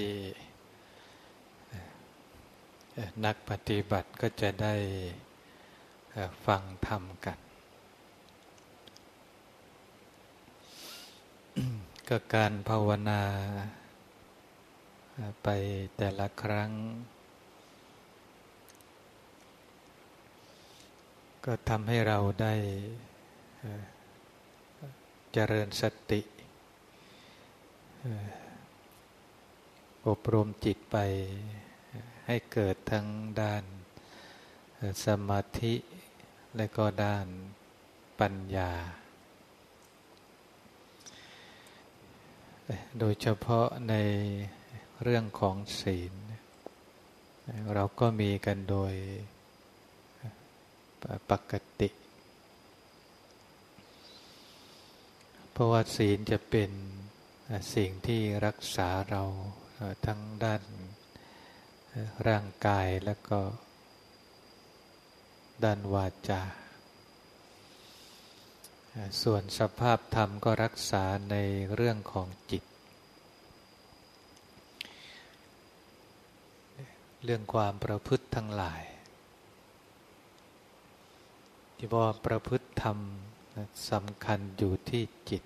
ที่นักปฏิบัติก็จะได้ฟังธรรมกัน ก็การภาวนาไปแต่ละครั้ง ก็ทำให้เราได้เจริญสติเอ่อ อบรมจิตไปให้เกิดทั้งด้านสมาธิและก็ด้านปัญญา โดยเฉพาะในเรื่องของศีล เราก็มีกันโดยปกติ เพราะว่าศีลจะเป็นสิ่งที่รักษาเรา ทั้งด้านร่างกายและก็ด้านวาจา ส่วนสภาพธรรมก็รักษาในเรื่องของจิต เรื่องความประพฤติทั้งหลาย ที่ว่าประพฤติธรรมสำคัญอยู่ที่จิต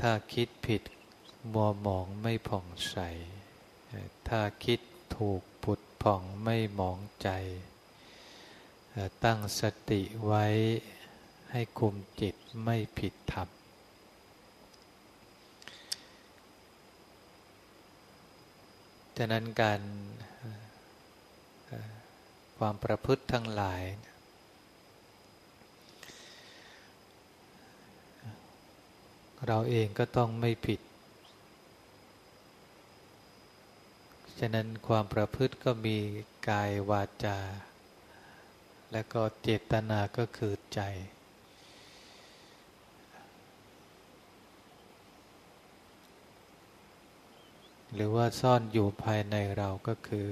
ถ้าคิดผิด มัวหมองไม่ผ่องใส ถ้าคิดถูกผุดผ่องไม่หมองใจ ตั้งสติไว้ให้คุมจิตไม่ผิดธรรมฉะนั้นการความประพฤติทั้งหลาย เราเองก็ต้องไม่ผิด ฉะนั้นความประพฤติก็มีกายวาจา และก็เจตนาก็คือใจ หรือว่าซ่อนอยู่ภายในเราก็คือ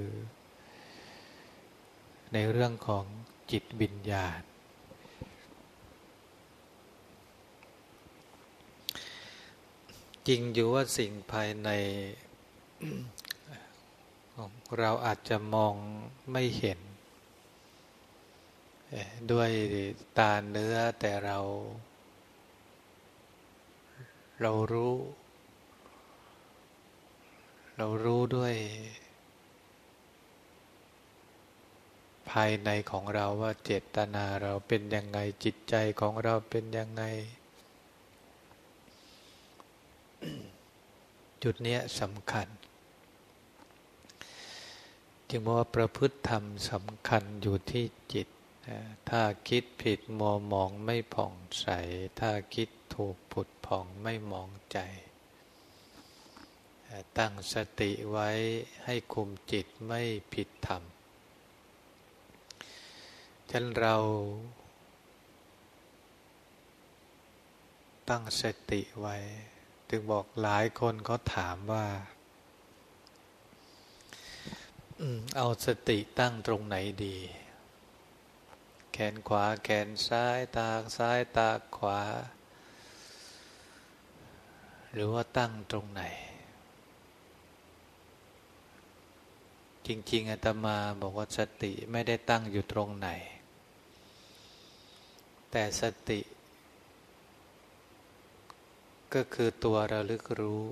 ในเรื่องของจิตวิญญาณจริงอยู่ว่าสิ่งภายใน เราอาจจะมองไม่เห็น ด้วยตาเนื้อแต่เรา เรารู้ เรารู้ด้วย ภายในของเราว่าเจตนาเราเป็นยังไงจิตใจของเราเป็นยังไง จุดเนี้ยสำคัญ จึงว่าประพฤติธรรมสำคัญอยู่ที่จิต ถ้าคิดผิดมัวมองไม่ผ่องใส ถ้าคิดถูกผุดผ่องไม่มองใจ ตั้งสติไว้ให้คุมจิตไม่ผิดธรรมฉันเราตั้งสติไว้ ถึงบอกหลายคนเขาถามว่า เอาสติตั้งตรงไหนดี แขนขวาแขนซ้ายตาซ้ายตาขวา หรือว่าตั้งตรงไหน จริง ๆอาตมาบอกว่าสติไม่ได้ตั้งอยู่ตรงไหน แต่สติ ก็คือตัวระลึกรู้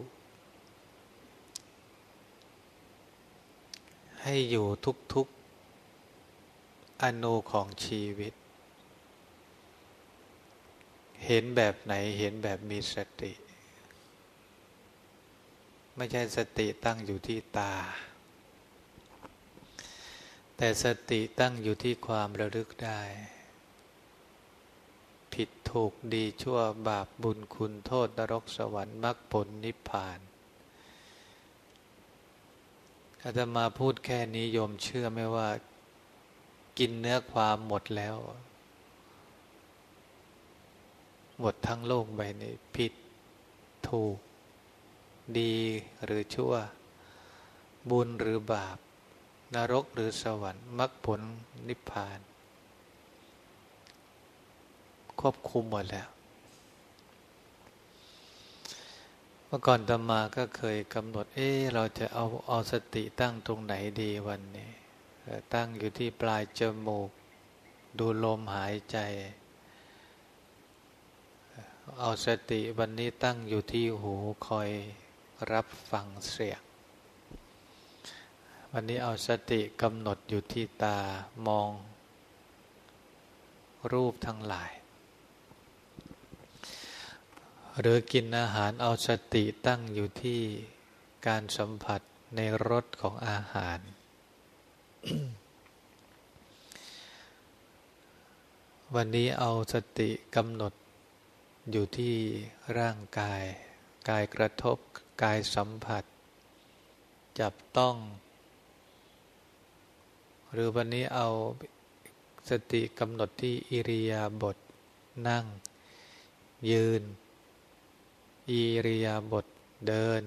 ให้อยู่ทุกๆอนูของชีวิต เห็นแบบไหนเห็นแบบมีสติ ไม่ใช่สติตั้งอยู่ที่ตา แต่สติตั้งอยู่ที่ความระลึกได้ ผิดถูกดีชั่วบาปบุญคุณโทษนรกสวรรค์มรรคผลนิพพาน อาตมาพูดแค่นี้โยมเชื่อไหมว่า กินเนื้อความหมดแล้ว หมดทั้งโลกใบนี้ผิดถูก ดีหรือชั่ว บุญหรือบาป นรกหรือสวรรค์มรรคผลนิพพาน ควบคุมหมดแล้ว เมื่อก่อนตมาก็เคยกำหนด เอ๊เราจะเอาเอาสติตั้งตรงไหนดีวันนี้ตั้งอยู่ที่ปลายจมูก ดูลมหายใจ เอาสติวันนี้ตั้งอยู่ที่หูคอยรับฟังเสียง วันนี้เอาสติกำหนดอยู่ที่ตามองรูปทั้งหลาย หรือกินอาหารเอาสติตั้งอยู่ที่การสัมผัสในรสของอาหาร วันนี้เอาสติกำหนดอยู่ที่ร่างกาย กายกระทบ กายสัมผัส จับต้อง หรือวันนี้เอาสติกำหนดที่อิริยาบถนั่ง ยืน อิริยาบถเดิน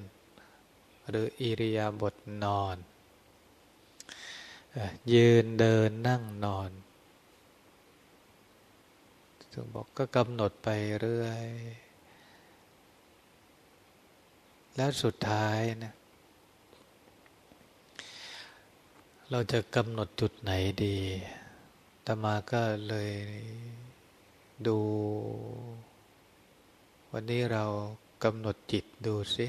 หรืออิริยาบถนอน ยืนเดินนั่งนอนถึงบอกก็กำหนดไปเรื่อย แล้วสุดท้ายนะเราจะกำหนดจุดไหนดีตมาก็เลยดู วันนี้เรา กำหนดจิตดูสิ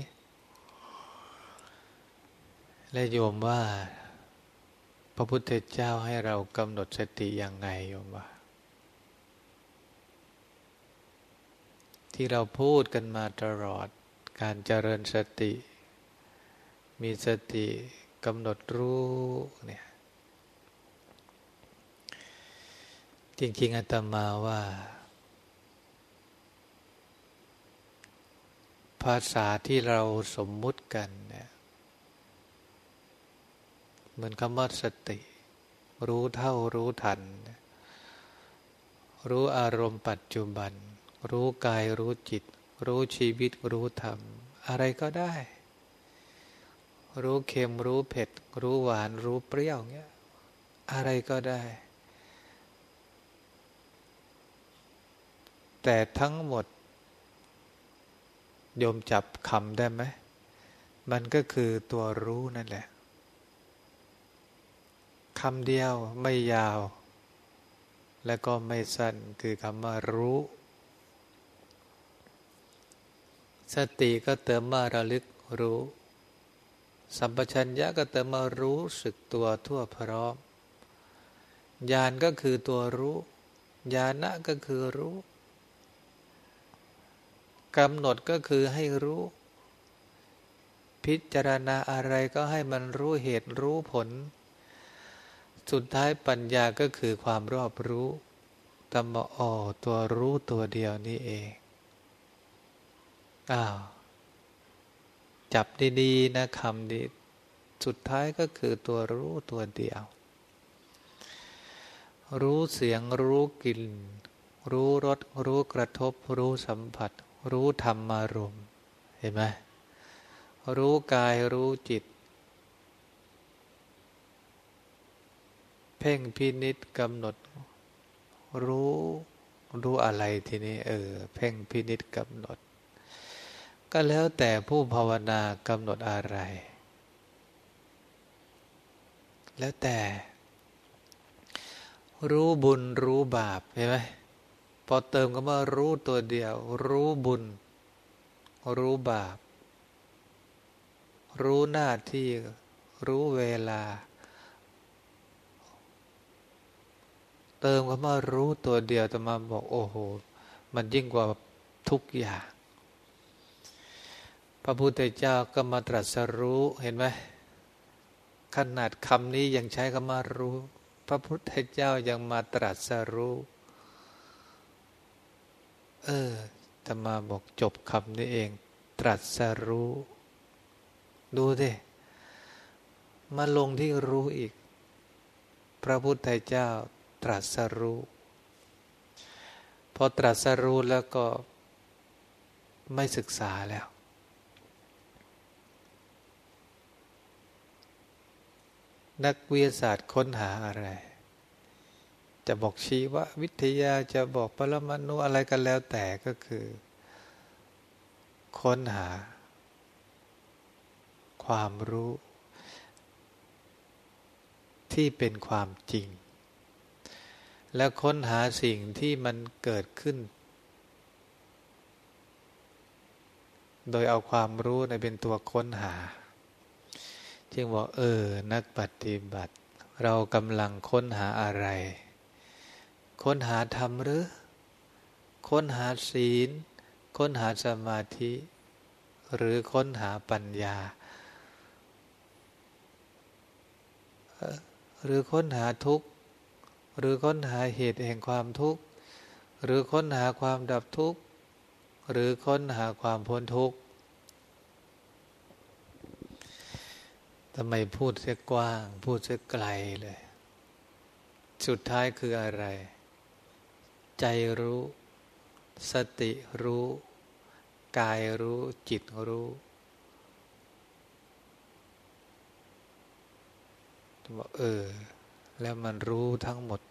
และโยมว่า พระพุทธเจ้าให้เรากำหนดสติย่างไงโยมว่า ที่เราพูดกันมาตลอดการเจริญสติ มีสติกำหนดรู้เนี่ยจริงๆอาตมาว่า ภาษาที่เราสมมุติกันเนี่ยเหมือนคำว่าสติ รู้เท่ารู้ทัน รู้อารมณ์ปัจจุบัน รู้กายรู้จิต รู้ชีวิตรู้ธรรม อะไรก็ได้ รู้เค็มรู้เผ็ด รู้หวานรู้เปรี้ยวเงี้ยอะไรก็ได้ แต่ทั้งหมด โยมจับคำได้ไหม มันก็คือตัวรู้นั่นแหละคำเดียวไม่ยาว และก็ไม่สั้นคือคำว่ารู้ สติก็เติมมาระลึกรู้ สัมปชัญญะก็เติมมารู้สึกตัวทั่วพร้อมญาณก็คือตัวรู้ญาณะก็คือรู้ กำหนดก็คือให้รู้ พิจารณาอะไรก็ให้มันรู้เหตุรู้ผล สุดท้ายปัญญาก็คือความรอบรู้ตมอ๋อตัวรู้ตัวเดียวนี่เอง อ้าว จับดีๆนะคำดีสุดท้ายก็คือตัวรู้ตัวเดียว รู้เสียงรู้กลิ่น รู้รสรู้กระทบ รู้สัมผัส รู้ธรรมารมเห็นไหมรู้กายรู้จิต เพ่งพินิษกำหนด รู้รู้อะไรทีนี้ เออ เพ่งพินิษกำหนด ก็แล้วแต่ผู้ภาวนากำหนดอะไร แล้วแต่ รู้บุญรู้บาปเห็นไหม พอเติมก็ว่ารู้ตัวเดียว รู้บุญ รู้บาป รู้หน้าที่ รู้เวลา เติมก็มารู้ตัวเดียวแต่มาบอกโอ้โห มันยิ่งกว่าทุกอย่างพระพุทธเจ้าก็มาตรัสรู้เห็นไหมขนาดคำนี้ยังใช้คำว่ารู้ พระพุทธเจ้ายังมาตรัสรู้ เออจะมาบอกจบคำนี้เอง ตรัสรู้ ดูดิมาลงที่รู้อีก พระพุทธเจ้า ตรัสรู้ พอตรัสรู้แล้วก็ไม่ศึกษาแล้ว นักวิทยาศาสตร์ค้นหาอะไร จะบอกชีววิทยาจะบอกปรมาณูอะไรกันแล้วแต่ก็คือ ค้นหา ความรู้ ที่เป็นความจริง และค้นหาสิ่งที่มันเกิดขึ้น โดยเอาความรู้ในเป็นตัวค้นหา จึงบอกเออ นักปฏิบัติ เรากำลังค้นหาอะไร ค้นหาธรรมหรือ ค้นหาศีล ค้นหาสมาธิ หรือค้นหาปัญญา หรือค้นหาทุกข์ หรือค้นหาเหตุแห่งความทุกข์ หรือค้นหาความดับทุกข์ หรือค้นหาความพ้นทุกข์ทำไมพูดเสียกว้าง พูดเสียไกลเลย สุดท้ายคืออะไร ใจรู้ สติรู้ กายรู้จิตรู้บอกเออ แล้วมันรู้ทั้งหมด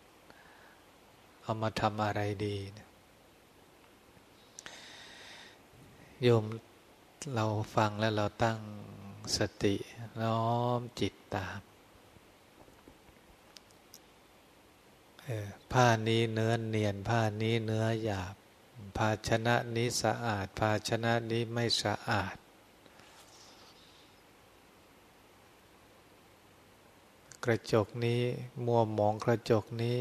เอามาทำอะไรดีโยมเราฟังแล้วเราตั้งสติ น้อมจิตตาม ผ้านี้เนื้อเนียน ผ้านี้เนื้อหยาบ ภาชนะนี้สะอาด ภาชนะนี้ไม่สะอาด กระจกนี้มัวหมองกระจกนี้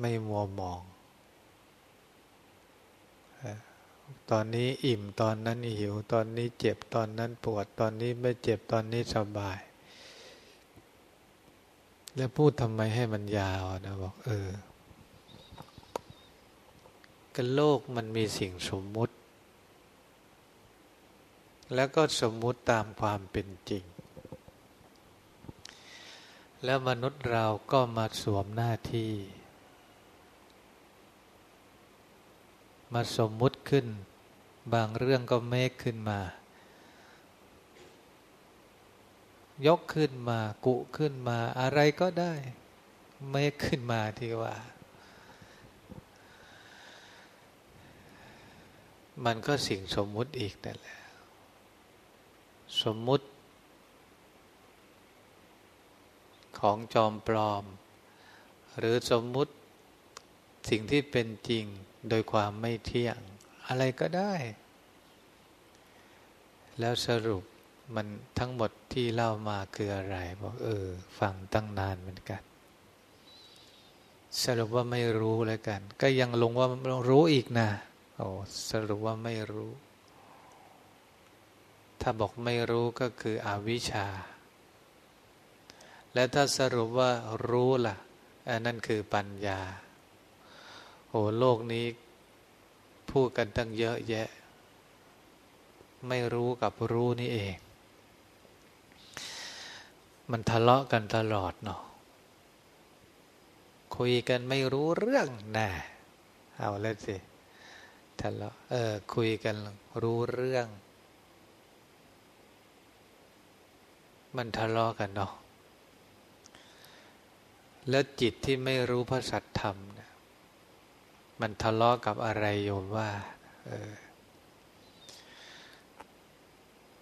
ไม่มัวหมอง ตอนนี้อิ่มตอนนั้นหิว ตอนนี้เจ็บตอนนั้นปวด ตอนนี้ไม่เจ็บตอนนี้สบาย แล้วพูดทำไมให้มันยาวนะบอก เออกันโลกมันมีสิ่งสมมุติ แล้วก็สมมุติตามความเป็นจริง แล้วมนุษย์เราก็มาสวมหน้าที่ มาสมมุติขึ้น บางเรื่องก็เมคขึ้นมา ยกขึ้นมากุขึ้นมาอะไรก็ได้เมคขึ้นมาที่ว่า มันก็สิ่งสมมุติอีกนั่นแหละสมมุติ ของจอมปลอม หรือสมมุติสิ่งที่เป็นจริงโดยความไม่เที่ยง อะไรก็ได้ แล้วสรุป มันทั้งหมดที่เล่ามาคืออะไรบอกเออ ฟังตั้งนานเหมือนกัน สรุปว่าไม่รู้แล้วกัน ก็ยังลงว่ารู้อีกนะโอ้สรุปว่าไม่รู้ ถ้าบอกไม่รู้ก็คืออวิชชา และถ้าสรุปว่ารู้ล่ะอันนั้นคือปัญญาโอ้โลกนี้พูดกันตั้งเยอะแยะ ไม่รู้กับรู้นี่เอง มันทะเลาะกันตลอดเนาะคุยกันไม่รู้เรื่องนะเอาแล้วสิทะเลาะเออคุยกันรู้เรื่อง มันทะเลาะกันเนาะแล้วจิตที่ไม่รู้พระสัทธรรมมันทะเลาะกับอะไรโยมว่าเออ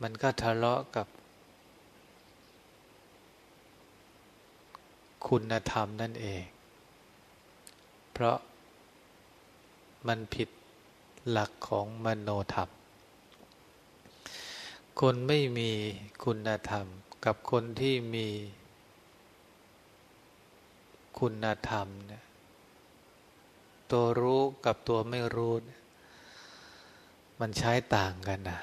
มันก็ทะเลาะกับ คุณธรรมนั่นเอง เพราะมันผิดหลักของมโนธรรม คนไม่มีคุณธรรมกับคนที่มีคุณธรรมเนี่ยตัวรู้กับตัวไม่รู้ มันใช้ต่างกันนะ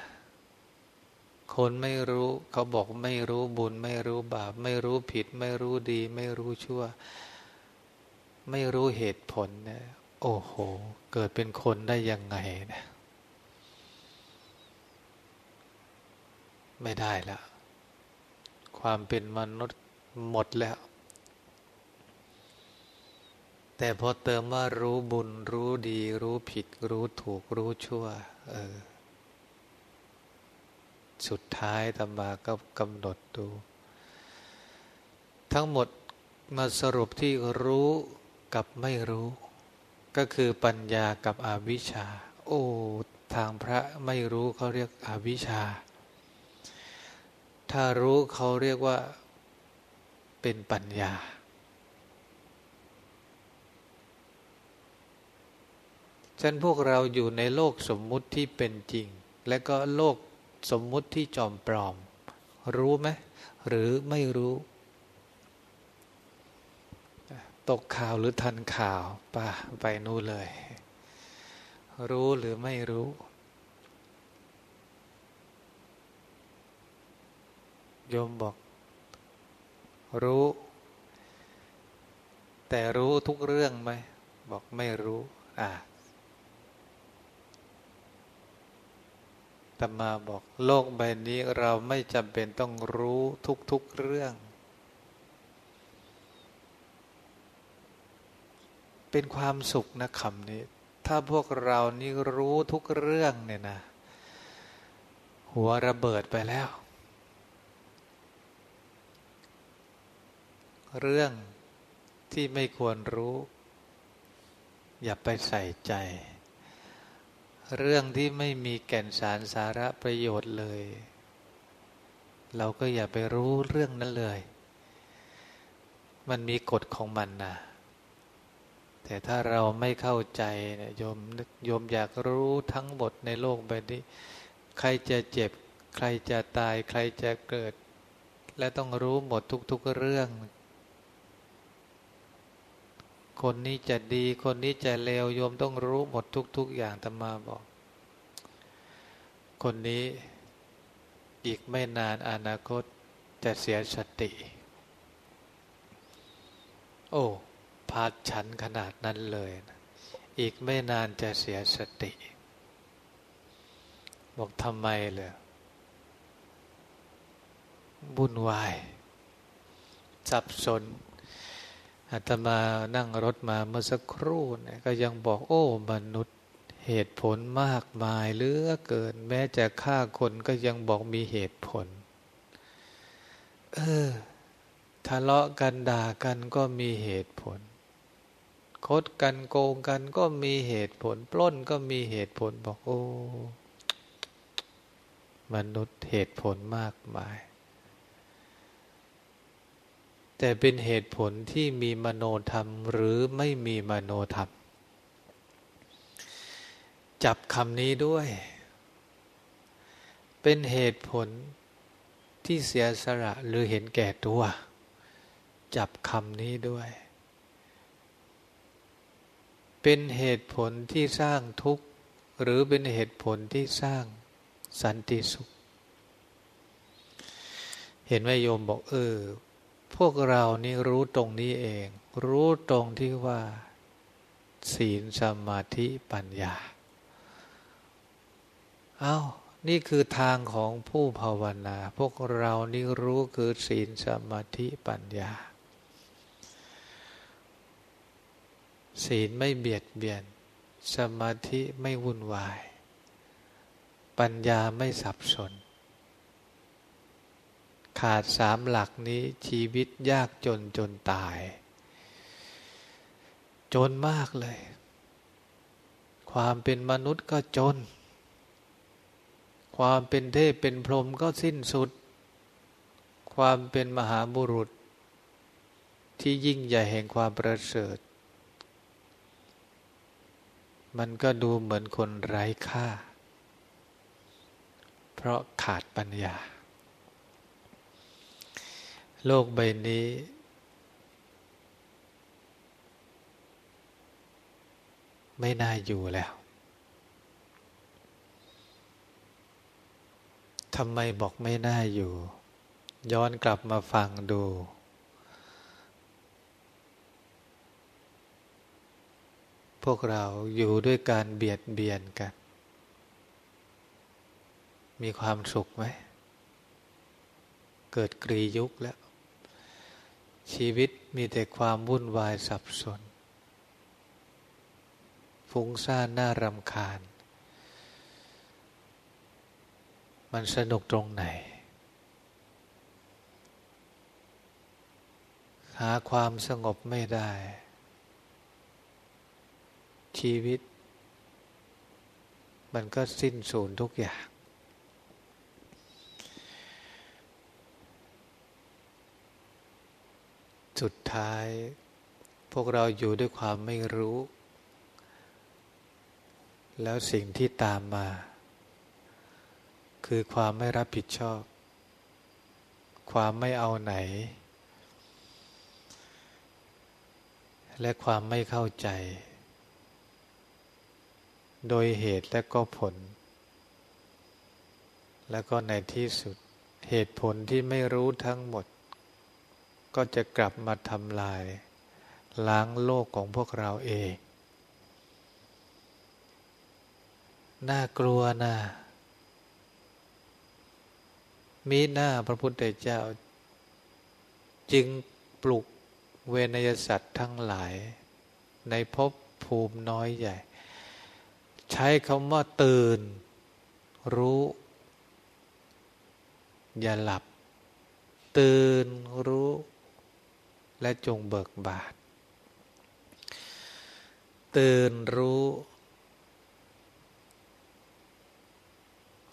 คนไม่รู้เขาบอกไม่รู้บุญ ไม่รู้บาป ไม่รู้ผิด ไม่รู้ดี ไม่รู้ชั่ว ไม่รู้เหตุผลเนี่ยโอ้โห เกิดเป็นคนได้ยังไงนะไม่ได้ละความเป็นมนุษย์หมดแล้ว แต่พอเติมว่ารู้บุญ รู้ดี รู้ผิด รู้ถูก รู้ชั่ว เออ สุดท้ายธรรมาก็กำหนดดู ทั้งหมดมาสรุปที่รู้กับไม่รู้ ก็คือปัญญากับอวิชชา โอ้ทางพระไม่รู้เขาเรียกอวิชชา ถ้ารู้เขาเรียกว่าเป็นปัญญา ฉันพวกเราอยู่ในโลกสมมุติที่เป็นจริง และก็โลก สมมุติที่จอมปลอม รู้ไหมหรือไม่รู้ ตกข่าวหรือทันข่าวป่ะไปนู่นเลย รู้หรือไม่รู้โยมบอก รู้ แต่รู้ทุกเรื่องไหม บอกไม่รู้ อะ ตมาบอกโลกใบนี้เราไม่จำเป็นต้องรู้ทุกๆเรื่อง เป็นความสุขนะคำนี้ ถ้าพวกเรานี่รู้ทุกเรื่องเนี่ยนะ หัวระเบิดไปแล้ว เรื่องที่ไม่ควรรู้ อย่าไปใส่ใจ เรื่องที่ไม่มีแก่นสารสาระประโยชน์เลย เราก็อย่าไปรู้เรื่องนั้นเลย มันมีกฎของมันนะแต่ถ้าเราไม่เข้าใจเนี่ยโยมโยมอยากรู้ทั้งหมดในโลกใบนี้ ใครจะเจ็บ ใครจะตาย ใครจะเกิด และต้องรู้หมดทุก ๆเรื่อง คนนี้จะดี คนนี้จะเลวโยมต้องรู้หมดทุก ๆ อย่างธรรมาบอก คนนี้อีกไม่นานอนาคตจะเสียสติ โอ้พาดฉันขนาดนั้นเลยนะอีกไม่นานจะเสียสติ บอกทำไมเลยบุญวายสับสน อาตมานั่งรถมาเมื่อสักครู่นี่ก็ยังบอกโอ้มนุษย์เหตุผลมากมายเหลือเกิน แม้จะฆ่าคนก็ยังบอกมีเหตุผล เออ ทะเลาะกันด่ากันก็มีเหตุผล คดกันโกงกันก็มีเหตุผล ปล้นก็มีเหตุผลบอกโอ้ มนุษย์เหตุผลมากมาย แต่เป็นเหตุผลที่มีมโนธรรมหรือไม่มีมโนธรรม จับคำนี้ด้วย เป็นเหตุผลที่เสียสละหรือเห็นแก่ตัว จับคำนี้ด้วย เป็นเหตุผลที่สร้างทุกข์ หรือเป็นเหตุผลที่สร้างสันติสุข เห็นไหมโยมบอกเออ พวกเรานี่รู้ตรงนี้เอง รู้ตรงที่ว่า ศีลสมาธิปัญญาเอา้านี่คือทางของผู้ภาวนา พวกเรานี่รู้คือศีลสมาธิปัญญา ศีลไม่เบียดเบียน สมาธิไม่วุ่นวาย ปัญญาไม่สับสน ขาดสามหลักนี้ชีวิตยากจนจนตาย จนมากเลย ความเป็นมนุษย์ก็จน ความเป็นเทพเป็นพรหมก็สิ้นสุด ความเป็นมหาบุรุษ ที่ยิ่งใหญ่แห่งความประเสริฐ มันก็ดูเหมือนคนไร้ค่า เพราะขาดปัญญา โลกใบนี้ ไม่น่าอยู่แล้ว ทำไมบอกไม่น่าอยู่ ย้อนกลับมาฟังดู พวกเราอยู่ด้วยการเบียดเบียนกัน มีความสุขไหมเกิดกรียุคแล้ว ชีวิตมีแต่ความวุ่นวายสับสน ฟุ้งซ่านน่ารำคาญ มันสนุกตรงไหน หาความสงบไม่ได้ ชีวิต มันก็สิ้นสูญทุกอย่าง สุดท้าย พวกเราอยู่ด้วยความไม่รู้ แล้วสิ่งที่ตามมา คือความไม่รับผิดชอบ ความไม่เอาไหน และความไม่เข้าใจ โดยเหตุและก็ผล แล้วก็ในที่สุดเหตุผลที่ไม่รู้ทั้งหมด ก็จะกลับมาทำลาย ล้างโลกของพวกเราเอง น่ากลัวนะ่ามีหน้าพระพุทธเจ้า จึงปลุกเวนยสัตว์ทั้งหลาย ในภพภูมิน้อยใหญ่ ใช้คำว่าตื่น รู้ อย่าหลับ ตื่นรู้ และจงเบิกบานตื่นรู้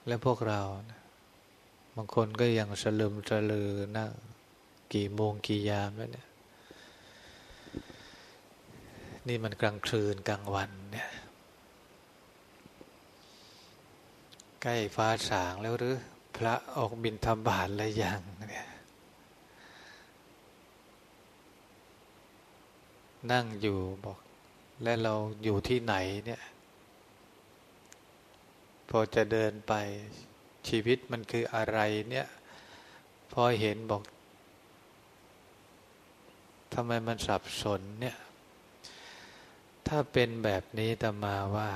และพวกเรานะบางคนก็ยังสลืมสลือนั่งกี่โมงกี่ยามแล้วเนี่ยนี่มันกลางคืนกลางวันเนี่ยใกล้ฟ้าสางแล้วหรือ พระออกบินทบาทแล้วยังเนี่ย นั่งอยู่บอก และเราอยู่ที่ไหนเนี่ย พอจะเดินไปชีวิตมันคืออะไรเนี่ย พอเห็นบอกทำไมมันสับสนเนี่ย ถ้าเป็นแบบนี้ตมาว่า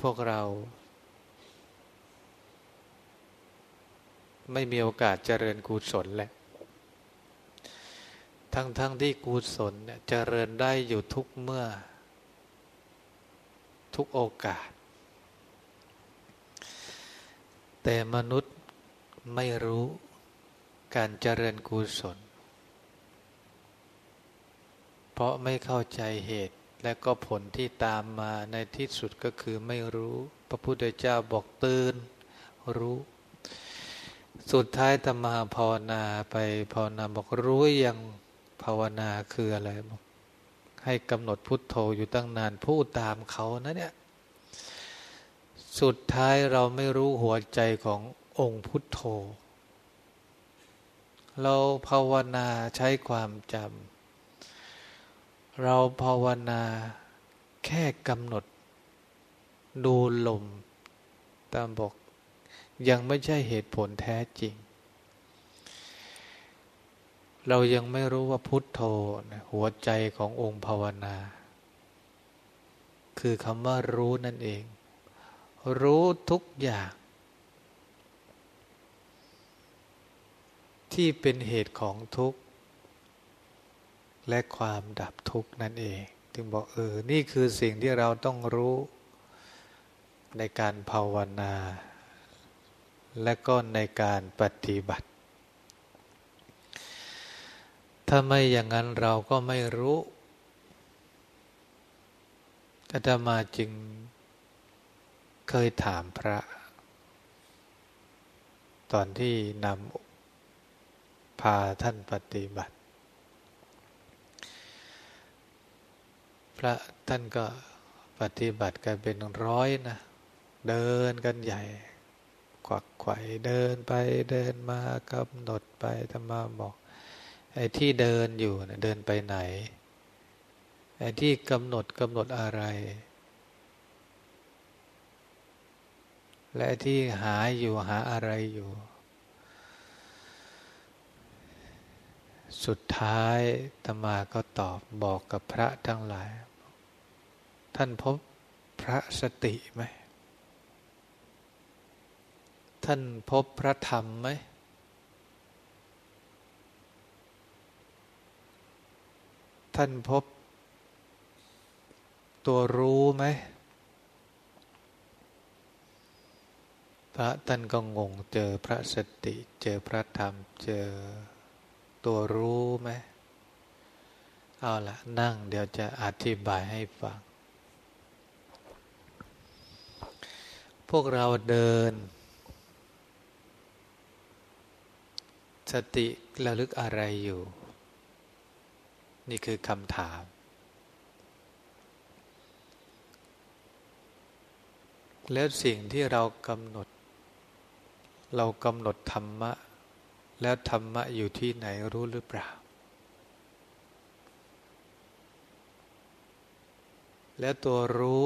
พวกเรา ไม่มีโอกาสเจริญกุศลแหละ ทั้งๆทที่กุศลเนี่ยเจริญได้อยู่ทุกเมื่อ ทุกโอกาส แต่มนุษย์ไม่รู้การเจริญกุศล เพราะไม่เข้าใจเหตุและก็ผลที่ตามมาในที่สุดก็คือไม่รู้ พระพุทธเจ้าบอกตื่นรู้ สุดท้ายตมาภาวนาไปภาวนาบอกรู้ยัง ภาวนาคืออะไรบอกให้กำหนดพุทโธอยู่ตั้งนานพูดตามเขานะเนี่ย สุดท้ายเราไม่รู้หัวใจขององค์พุทโธ เราภาวนาใช้ความจำเราภาวนาแค่กำหนด ดูลมตามบอก ยังไม่ใช่เหตุผลแท้จริง เรายังไม่รู้ว่าพุทโธหัวใจขององค์ภาวนา คือคำว่ารู้นั่นเอง รู้ทุกอย่าง ที่เป็นเหตุของทุกข์ และความดับทุกข์นั่นเองจึงบอกเออ นี่คือสิ่งที่เราต้องรู้ในการภาวนา และก็ในการปฏิบัติ ถ้าไม่อย่างนั้นเราก็ไม่รู้อาตมาจึงเคยถามพระ ตอนที่นำพาท่านปฏิบัติ พระท่านก็ปฏิบัติกันเป็นร้อยนะ เดินกันใหญ่ขวักไขว่เดินไปเดินมากำหนดไปธรรมาบอก ไอ้ที่เดินอยู่เดินไปไหน ไอ้ที่กำหนดกำหนดอะไร และที่หาอยู่หาอะไรอยู่ สุดท้ายตมาก็ตอบบอกกับพระทั้งหลาย ท่านพบพระสติไหม ท่านพบพระธรรมไหม ท่านพบตัวรู้ไหมพระท่านก็งงเจอพระสติ เจอพระธรรม เจอตัวรู้ไหมเอาละนั่งเดี๋ยวจะอธิบายให้ฟัง พวกเราเดิน สติระลึกอะไรอยู่ นี่คือคำถาม แล้วสิ่งที่เรากำหนด เรากำหนดธรรมะ แล้วธรรมะอยู่ที่ไหนรู้หรือเปล่า แล้วตัวรู้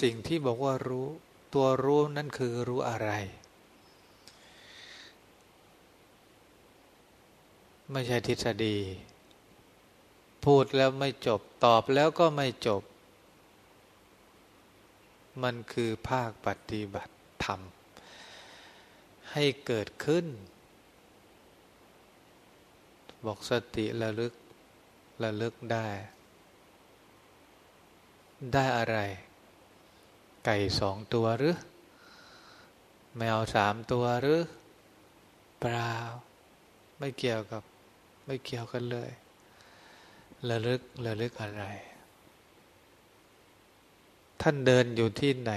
สิ่งที่บอกว่ารู้ ตัวรู้นั่นคือรู้อะไรไม่ใช่ทฤษฎี พูดแล้วไม่จบตอบแล้วก็ไม่จบ มันคือภาคปฏิบัติธรรม ให้เกิดขึ้น บอกสติระลึกระลึกได้ ได้อะไร ไก่สองตัวหรือ แมวสามตัวหรือเปล่าไม่เกี่ยวกับไม่เกี่ยวกันเลย ระลึกระลึกอะไร ท่านเดินอยู่ที่ไหน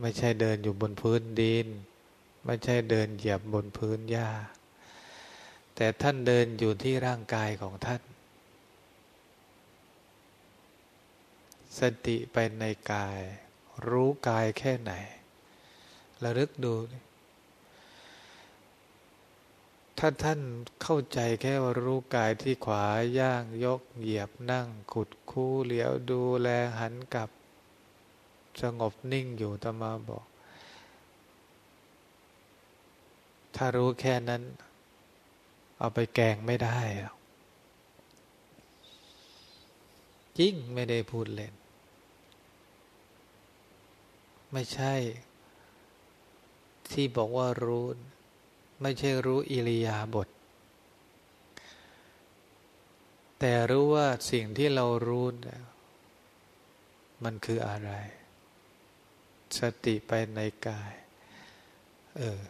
ไม่ใช่เดินอยู่บนพื้นดิน ไม่ใช่เดินเหยียบบนพื้นหญ้า แต่ท่านเดินอยู่ที่ร่างกายของท่าน สติไปในกาย รู้กายแค่ไหน ระลึกดู ถ้าท่านเข้าใจแค่ว่ารู้กายที่ขวาย่างยกเหยียบนั่งขุดคู่เหลียวดูแลหันกลับ สงบนิ่งอยู่ตมาบอก ถ้ารู้แค่นั้น เอาไปแกงไม่ได้หรอกจริงไม่ได้พูดเล่น ไม่ใช่ ที่บอกว่ารู้ ไม่ใช่รู้อิริยาบถแต่รู้ว่าสิ่งที่เรารู้มันคืออะไร สติไปในกาย เออ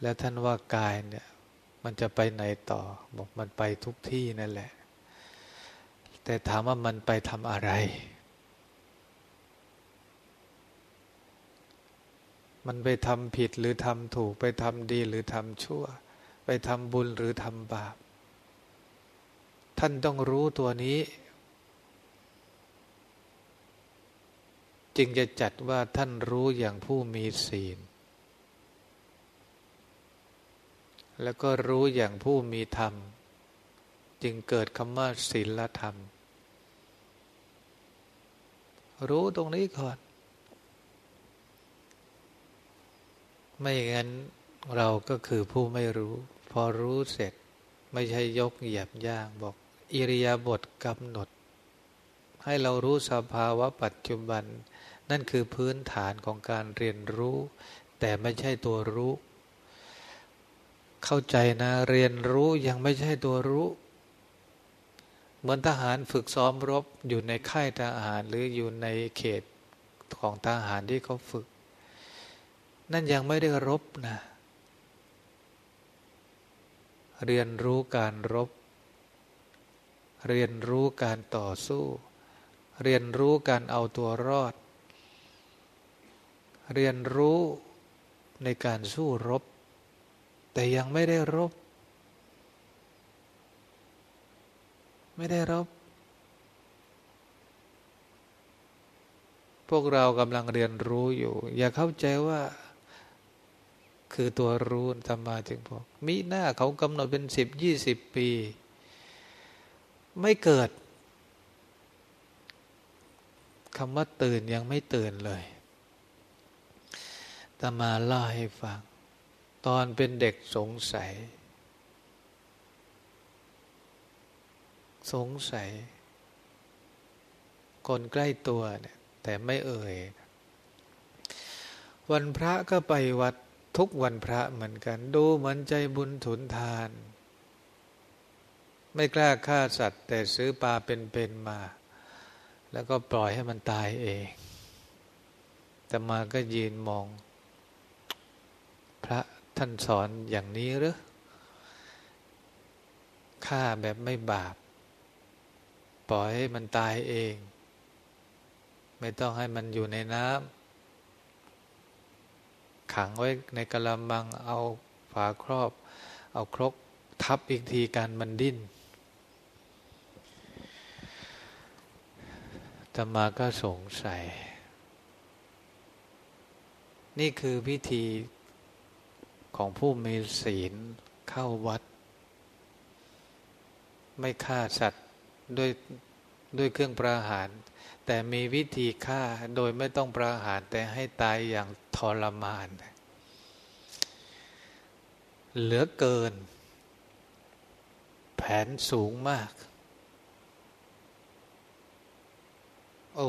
แล้วท่านว่ากายเนี่ย มันจะไปไหนต่อ บอกมันไปทุกที่นั่นแหละ แต่ถามว่ามันไปทำอะไร มันไปทำผิดหรือทำถูก ไปทำดีหรือทำชั่ว ไปทำบุญหรือทำบาป ท่านต้องรู้ตัวนี้ จึงจะจัดว่าท่านรู้อย่างผู้มีศีล แล้วก็รู้อย่างผู้มีธรรม จึงเกิดคำว่าศีลธรรม รู้ตรงนี้ก่อน ไม่งั้นเราก็คือผู้ไม่รู้ พอรู้เสร็จ ไม่ใช่ยกเหยียบย่างบอก อิริยาบถกำหนด ให้เรารู้สภาวะปัจจุบัน นั่นคือพื้นฐานของการเรียนรู้ แต่ไม่ใช่ตัวรู้ เข้าใจนะเรียนรู้ยังไม่ใช่ตัวรู้เหมือนทหารฝึกซ้อมรบอยู่ในค่ายทหารหรืออยู่ในเขตของทหารที่เขาฝึก นั่นยังไม่ได้รบนะ เรียนรู้การรบ เรียนรู้การต่อสู้ เรียนรู้การเอาตัวรอด เรียนรู้ในการสู้รบ แต่ยังไม่ได้รบ ไม่ได้รบ พวกเรากำลังเรียนรู้อยู่ อย่าเข้าใจว่า คือตัวรู้ธรรมาจึงบอกมิหน้าเขากำหนดเป็นสิบยี่สิบปี ไม่เกิดคำว่าตื่นยังไม่ตื่นเลยตมาเล่าให้ฟัง ตอนเป็นเด็กสงสัย สงสัย คนใกล้ตัวเนี่ยแต่ไม่เอ่ย วันพระก็ไปวัด ทุกวันพระเหมือนกัน ดูเหมือนใจบุญถุนทาน ไม่กล้าฆ่าสัตว์ แต่ซื้อปลาเป็นๆมา แล้วก็ปล่อยให้มันตายเองแต่มาก็ยืนมอง พระท่านสอนอย่างนี้หรือฆ่าแบบไม่บาป ปล่อยให้มันตายเอง ไม่ต้องให้มันอยู่ในน้ำ ขังไว้ในกระมังเอาฝาครอบ เอาครกทับอีกทีการมันดิ้นตมาก็สงสัย นี่คือพิธีของผู้มีศีลเข้าวัด ไม่ฆ่าสัตว์ด้วยด้วยเครื่องประหาร แต่มีวิธีฆ่าโดยไม่ต้องประหารแต่ให้ตายอย่างทรมาน เหลือเกิน แผนสูงมาก โอ้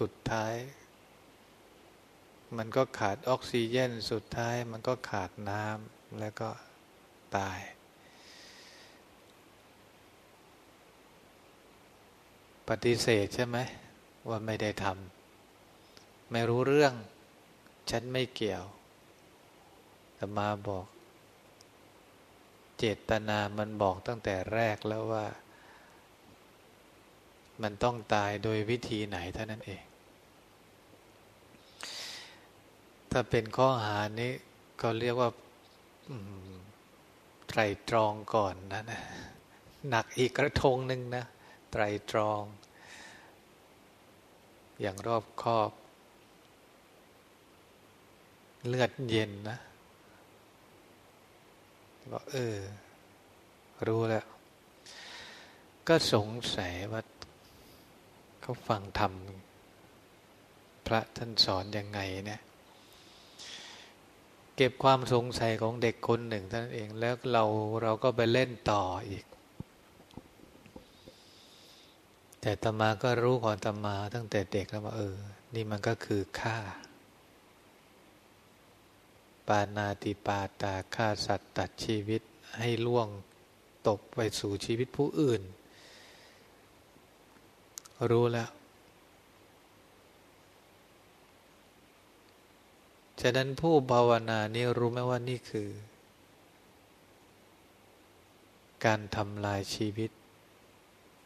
สุดท้าย มันก็ขาดออกซิเจนสุดท้ายมันก็ขาดน้ำแล้วก็ตายปฏิเสธใช่ไหม ว่าไม่ได้ทำไม่รู้เรื่อง ฉันไม่เกี่ยวแต่มาบอก เจตนามันบอกตั้งแต่แรกแล้วว่า มันต้องตายโดยวิธีไหนเท่านั้นเอง ถ้าเป็นข้อหานี้ก็เรียกว่าไตรตรองก่อนนะนะหนักอีกกระทงหนึ่งนะ ไตรตรอง อย่างรอบคอบ เลือดเย็นนะบอกเออ รู้แล้ว ก็สงสัยว่าเขาฟังธรรมพระท่านสอนยังไงเนี่ยเก็บความสงสัยของเด็กคนหนึ่งท่านเองแล้วเราเราก็ไปเล่นต่ออีก แต่ตมาก็รู้ของตมาตั้งแต่เด็กแล้วว่าเออ นี่มันก็คือฆ่า ปานาติปาตาฆ่าสัตว์ตัดชีวิตให้ล่วงตกไปสู่ชีวิตผู้อื่น รู้แล้ว ฉะนั้นผู้ภาวนานี่รู้ไหมว่านี่คือ การทำลายชีวิต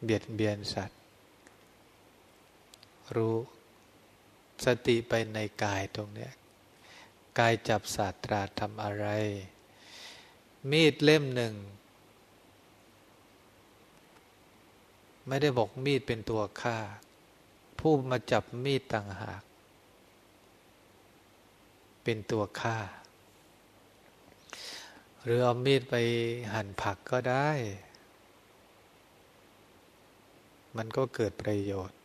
เบียดเบียนสัตว์ รู้สติไปในกายตรงนี้กายจับศาสตราทำอะไร มีดเล่มหนึ่ง ไม่ได้บอกมีดเป็นตัวฆ่า ผู้มาจับมีดต่างหาก เป็นตัวฆ่า หรือเอามีดไปหั่นผักก็ได้ มันก็เกิดประโยชน์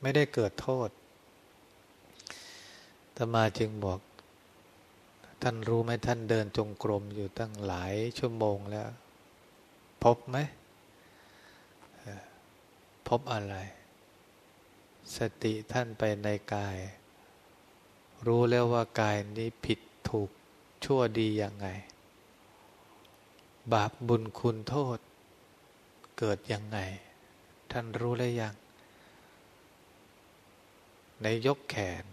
ไม่ได้เกิดโทษตมาจึงบอก ท่านรู้ไหมท่านเดินจงกรมอยู่ตั้งหลายชั่วโมงแล้ว พบไหม พบอะไร สติท่านไปในกาย รู้แล้วว่ากายนี้ผิดถูกชั่วดียังไง บาปบุญคุณโทษ เกิดยังไง ท่านรู้แล้วยัง ในยกแขน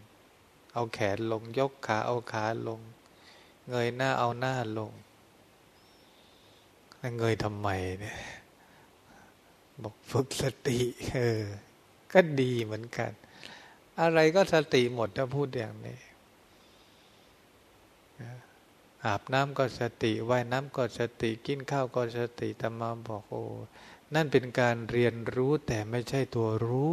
เอาแขนลงยกขาเอาขาลง เงยหน้าเอาหน้าลงเงยทำไมเนี่ย บอกฝึกสติเออก็ดีเหมือนกัน อะไรก็สติหมดถ้าพูดอย่างนี้อาบน้ำก็สติว่ายน้ำก็สติ กินข้าวก็สติตมาบอกโอ้นั่นเป็นการเรียนรู้แต่ไม่ใช่ตัวรู้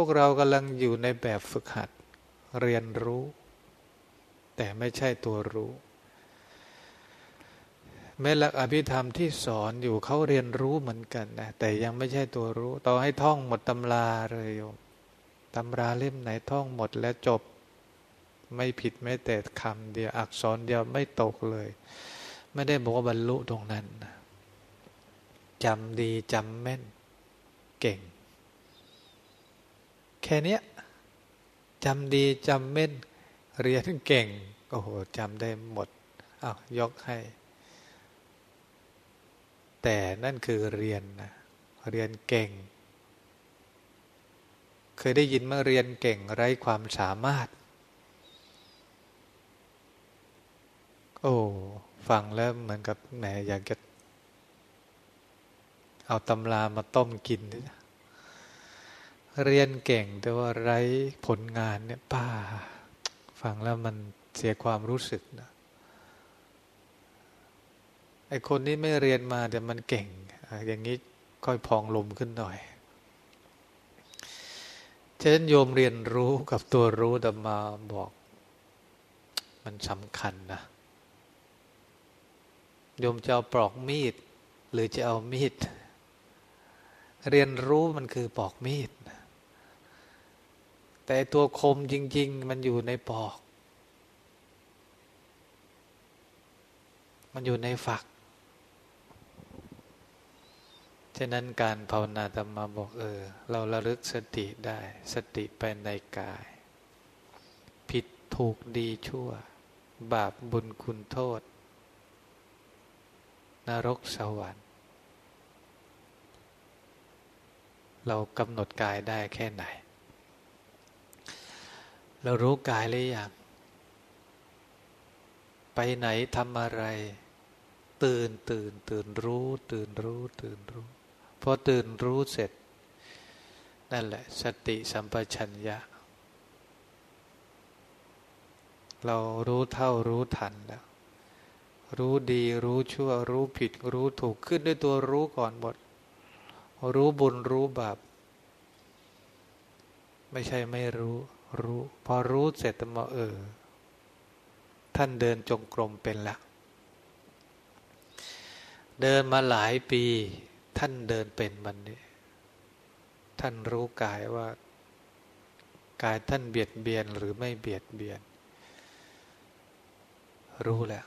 วกเรากำลังอยู่ในแบบฝึกหัด เรียนรู้ แต่ไม่ใช่ตัวรู้แม้หลักอภิธรรมที่สอนอยู่เขาเรียนรู้เหมือนกันนะแต่ยังไม่ใช่ตัวรู้ต่อให้ท่องหมดตำราเลยโยมตำราเล่มไหนท่องหมดแล้วจบ ไม่ผิดไม่แต่คำเดียวอักษรเดียวไม่ตกเลย ไม่ได้บอกว่าบรรลุตรงนั้นจำดีจำแม่น เก่ง แค่นี้จำดีจำแม่นเรียนเก่งโอ้โหจำได้หมดอ้าวยกให้ แต่นั่นคือเรียนนะเรียนเก่ง เคยได้ยินเมื่อเรียนเก่งไร้ความสามารถ โอ้ฟังแล้วเหมือนกับแหมอยากจะเอาตำรามาต้มกิน เรียนเก่งแต่ว่าไร้ผลงานเนี่ยป้า ฟังแล้วมันเสียความรู้สึกนะไอคนนี้ไม่เรียนมาแต่มันเก่ง อย่างนี้ค่อยพองลมขึ้นหน่อยฉะนั้นโยมเรียนรู้กับตัวรู้แต่มาบอก มันสำคัญนะโยมจะเอาปลอกมีด หรือจะเอามีด เรียนรู้มันคือปลอกมีด แต่ตัวคมจริง ๆ มันอยู่ในปอก มันอยู่ในฝัก ฉะนั้นการภาวนาธรรมาบอกเออ เราระลึกสติได้ สติไปในกาย ผิดถูกดีชั่ว บาปบุญคุณโทษ นรกสวรรค์ เรากำหนดกายได้แค่ไหน เรารู้กายหรือยังไปไหนทำอะไร ตื่นตื่น ตื่นรู้ ตื่นรู้ ตื่นรู้พอตื่นรู้เสร็จ นั่นแหละ สติสัมปชัญญะ เรารู้เท่ารู้ทันแล้ว รู้ดีรู้ชั่ว รู้ผิด รู้ถูกขึ้นด้วยตัวรู้ก่อนหมด รู้บุญรู้บาปไม่ใช่ไม่รู้ รู้ พอรู้เสร็จมาเออ ท่านเดินจงกรมเป็นละ เดินมาหลายปี ท่านเดินเป็นมันนี้ท่านรู้กายว่ากายท่านเบียดเบียนหรือไม่เบียดเบียน รู้แล้ว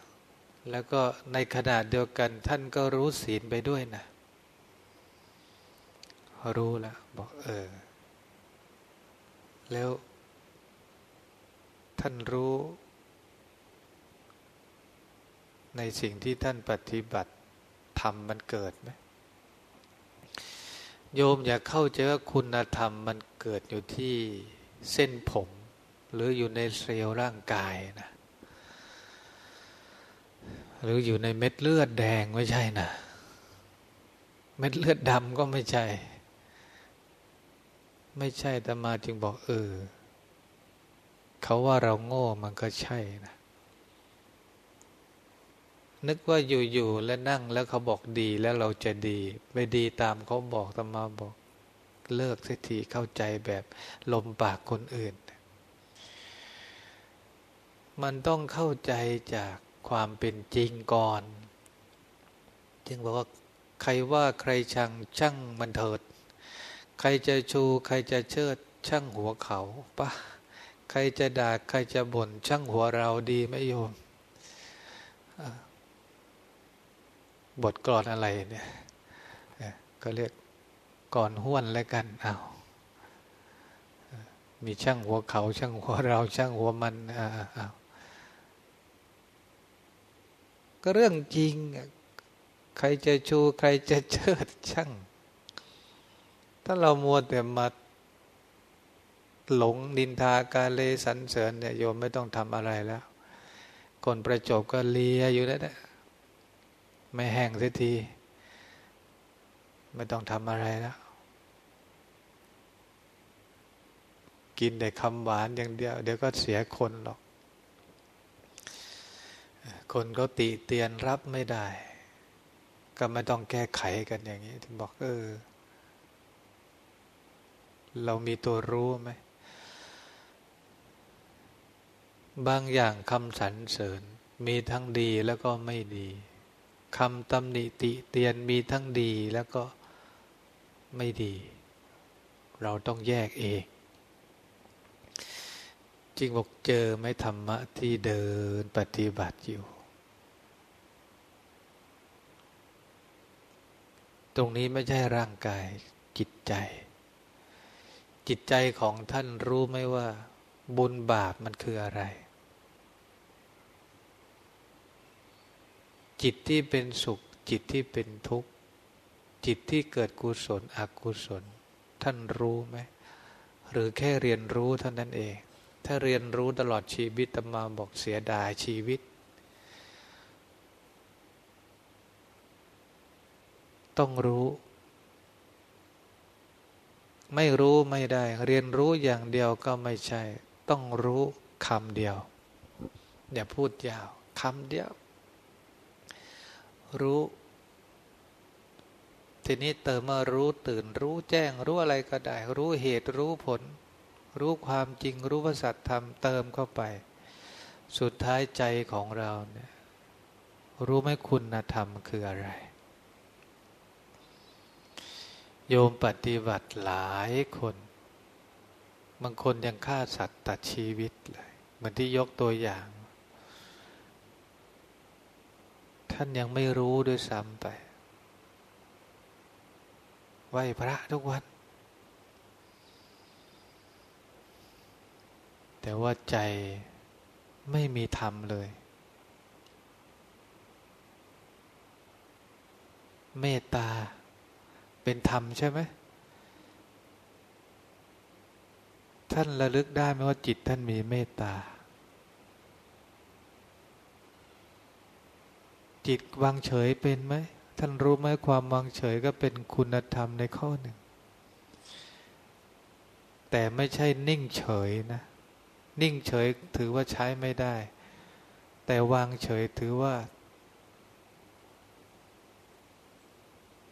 แล้วก็ในขณะเดียวกัน ท่านก็รู้ศีลไปด้วยนะรู้แล้วบอกเออ แล้ว ท่านรู้ ในสิ่งที่ท่านปฏิบัติทำมันเกิดไหมโยมอยากเข้าใจว่าคุณธรรมมันเกิดอยู่ที่เส้นผม หรืออยู่ในเซลล์ร่างกายนะ หรืออยู่ในเม็ดเลือดแดงไม่ใช่นะ เม็ดเลือดดำก็ไม่ใช่ ไม่ใช่แต่มาจึงบอกเออ เขาว่าเราโง่มันก็ใช่นะนึกว่าอยู่ๆแล้วนั่งแล้วเขาบอกดีแล้วเราจะดี ไม่ดีตามเขาบอกตมาบอกเลิกสักทีเข้าใจแบบลมปากคนอื่น มันต้องเข้าใจจากความเป็นจริงก่อน จึงบอกว่าใครว่าใครชังช่างมันเถิด ใครจะชู ใครจะเชิดช่างหัวเขาปะ ใครจะด่าใครจะบ่นช่างหัวเราดีไหมโยมบทกรอนอะไรเนี่ยก็เรียกก่อนห้วนแล้วกันเอามีช่างหัวเขา ช่างหัวเรา ช่างหัวมันอ้าวก็เรื่องจริง ใครจะชู ใครจะเชิดช่าง ถ้าเรามัวแต่มา หลงดินทากาเลสันเสริญเนี่ยโยมไม่ต้องทำอะไรแล้ว คนประจบก็เลียอยู่แล้วนะไม่แห้งสักที ไม่ต้องทำอะไรแล้ว กินแต่คำหวานอย่างเดียว เดี๋ยวก็เสียคนหรอก คนก็ติเตียนรับไม่ได้ ก็ไม่ต้องแก้ไขกันอย่างนี้ ถึงบอกเออเรามีตัวรู้ไหม บางอย่างคำสรรเสริญมีทั้งดีแล้วก็ไม่ดีคำตำหนิติเตียนมีทั้งดีแล้วก็ไม่ดี เราต้องแยกเองจริงบอกเจอไหมธรรมะที่เดินปฏิบัติอยู่ ตรงนี้ไม่ใช่ร่างกายจิตใจ จิตใจของท่านรู้ไหมว่า บุญบาปมันคืออะไร จิตที่เป็นสุข จิตที่เป็นทุกข์ จิตที่เกิดกุศลอกุศล ท่านรู้ไหม หรือแค่เรียนรู้เท่านั้นเอง ถ้าเรียนรู้ตลอดชีวิตตมาบอกเสียดายชีวิต ต้องรู้ไม่รู้ไม่ได้ เรียนรู้อย่างเดียวก็ไม่ใช่ ต้องรู้คำเดียว อย่าพูดยาวคำเดียว รู้ ทีนี้เติมมารู้ตื่นรู้แจ้ง รู้อะไรก็ได้ รู้เหตุรู้ผล รู้ความจริงรู้ว่าสัตธรรมเติมเข้าไป สุดท้ายใจของเราเนี่ยรู้ไหมคุณธรรมคืออะไร โยมปฏิบัติหลายคน บางคนยังฆ่าสัตว์ตัดชีวิตเลยเหมือนที่ยกตัวอย่าง ท่านยังไม่รู้ด้วยซ้ำไปไหวพระทุกวัน แต่ว่าใจไม่มีธรรมเลย เมตตาเป็นธรรมใช่ไหม ท่านระลึกได้ไหมว่าจิตท่านมีเมตตา จิตวางเฉยเป็นไหม ท่านรู้ไหมความวางเฉยก็เป็นคุณธรรมในข้อหนึ่ง แต่ไม่ใช่นิ่งเฉยนะ นิ่งเฉยถือว่าใช้ไม่ได้ แต่วางเฉยถือว่า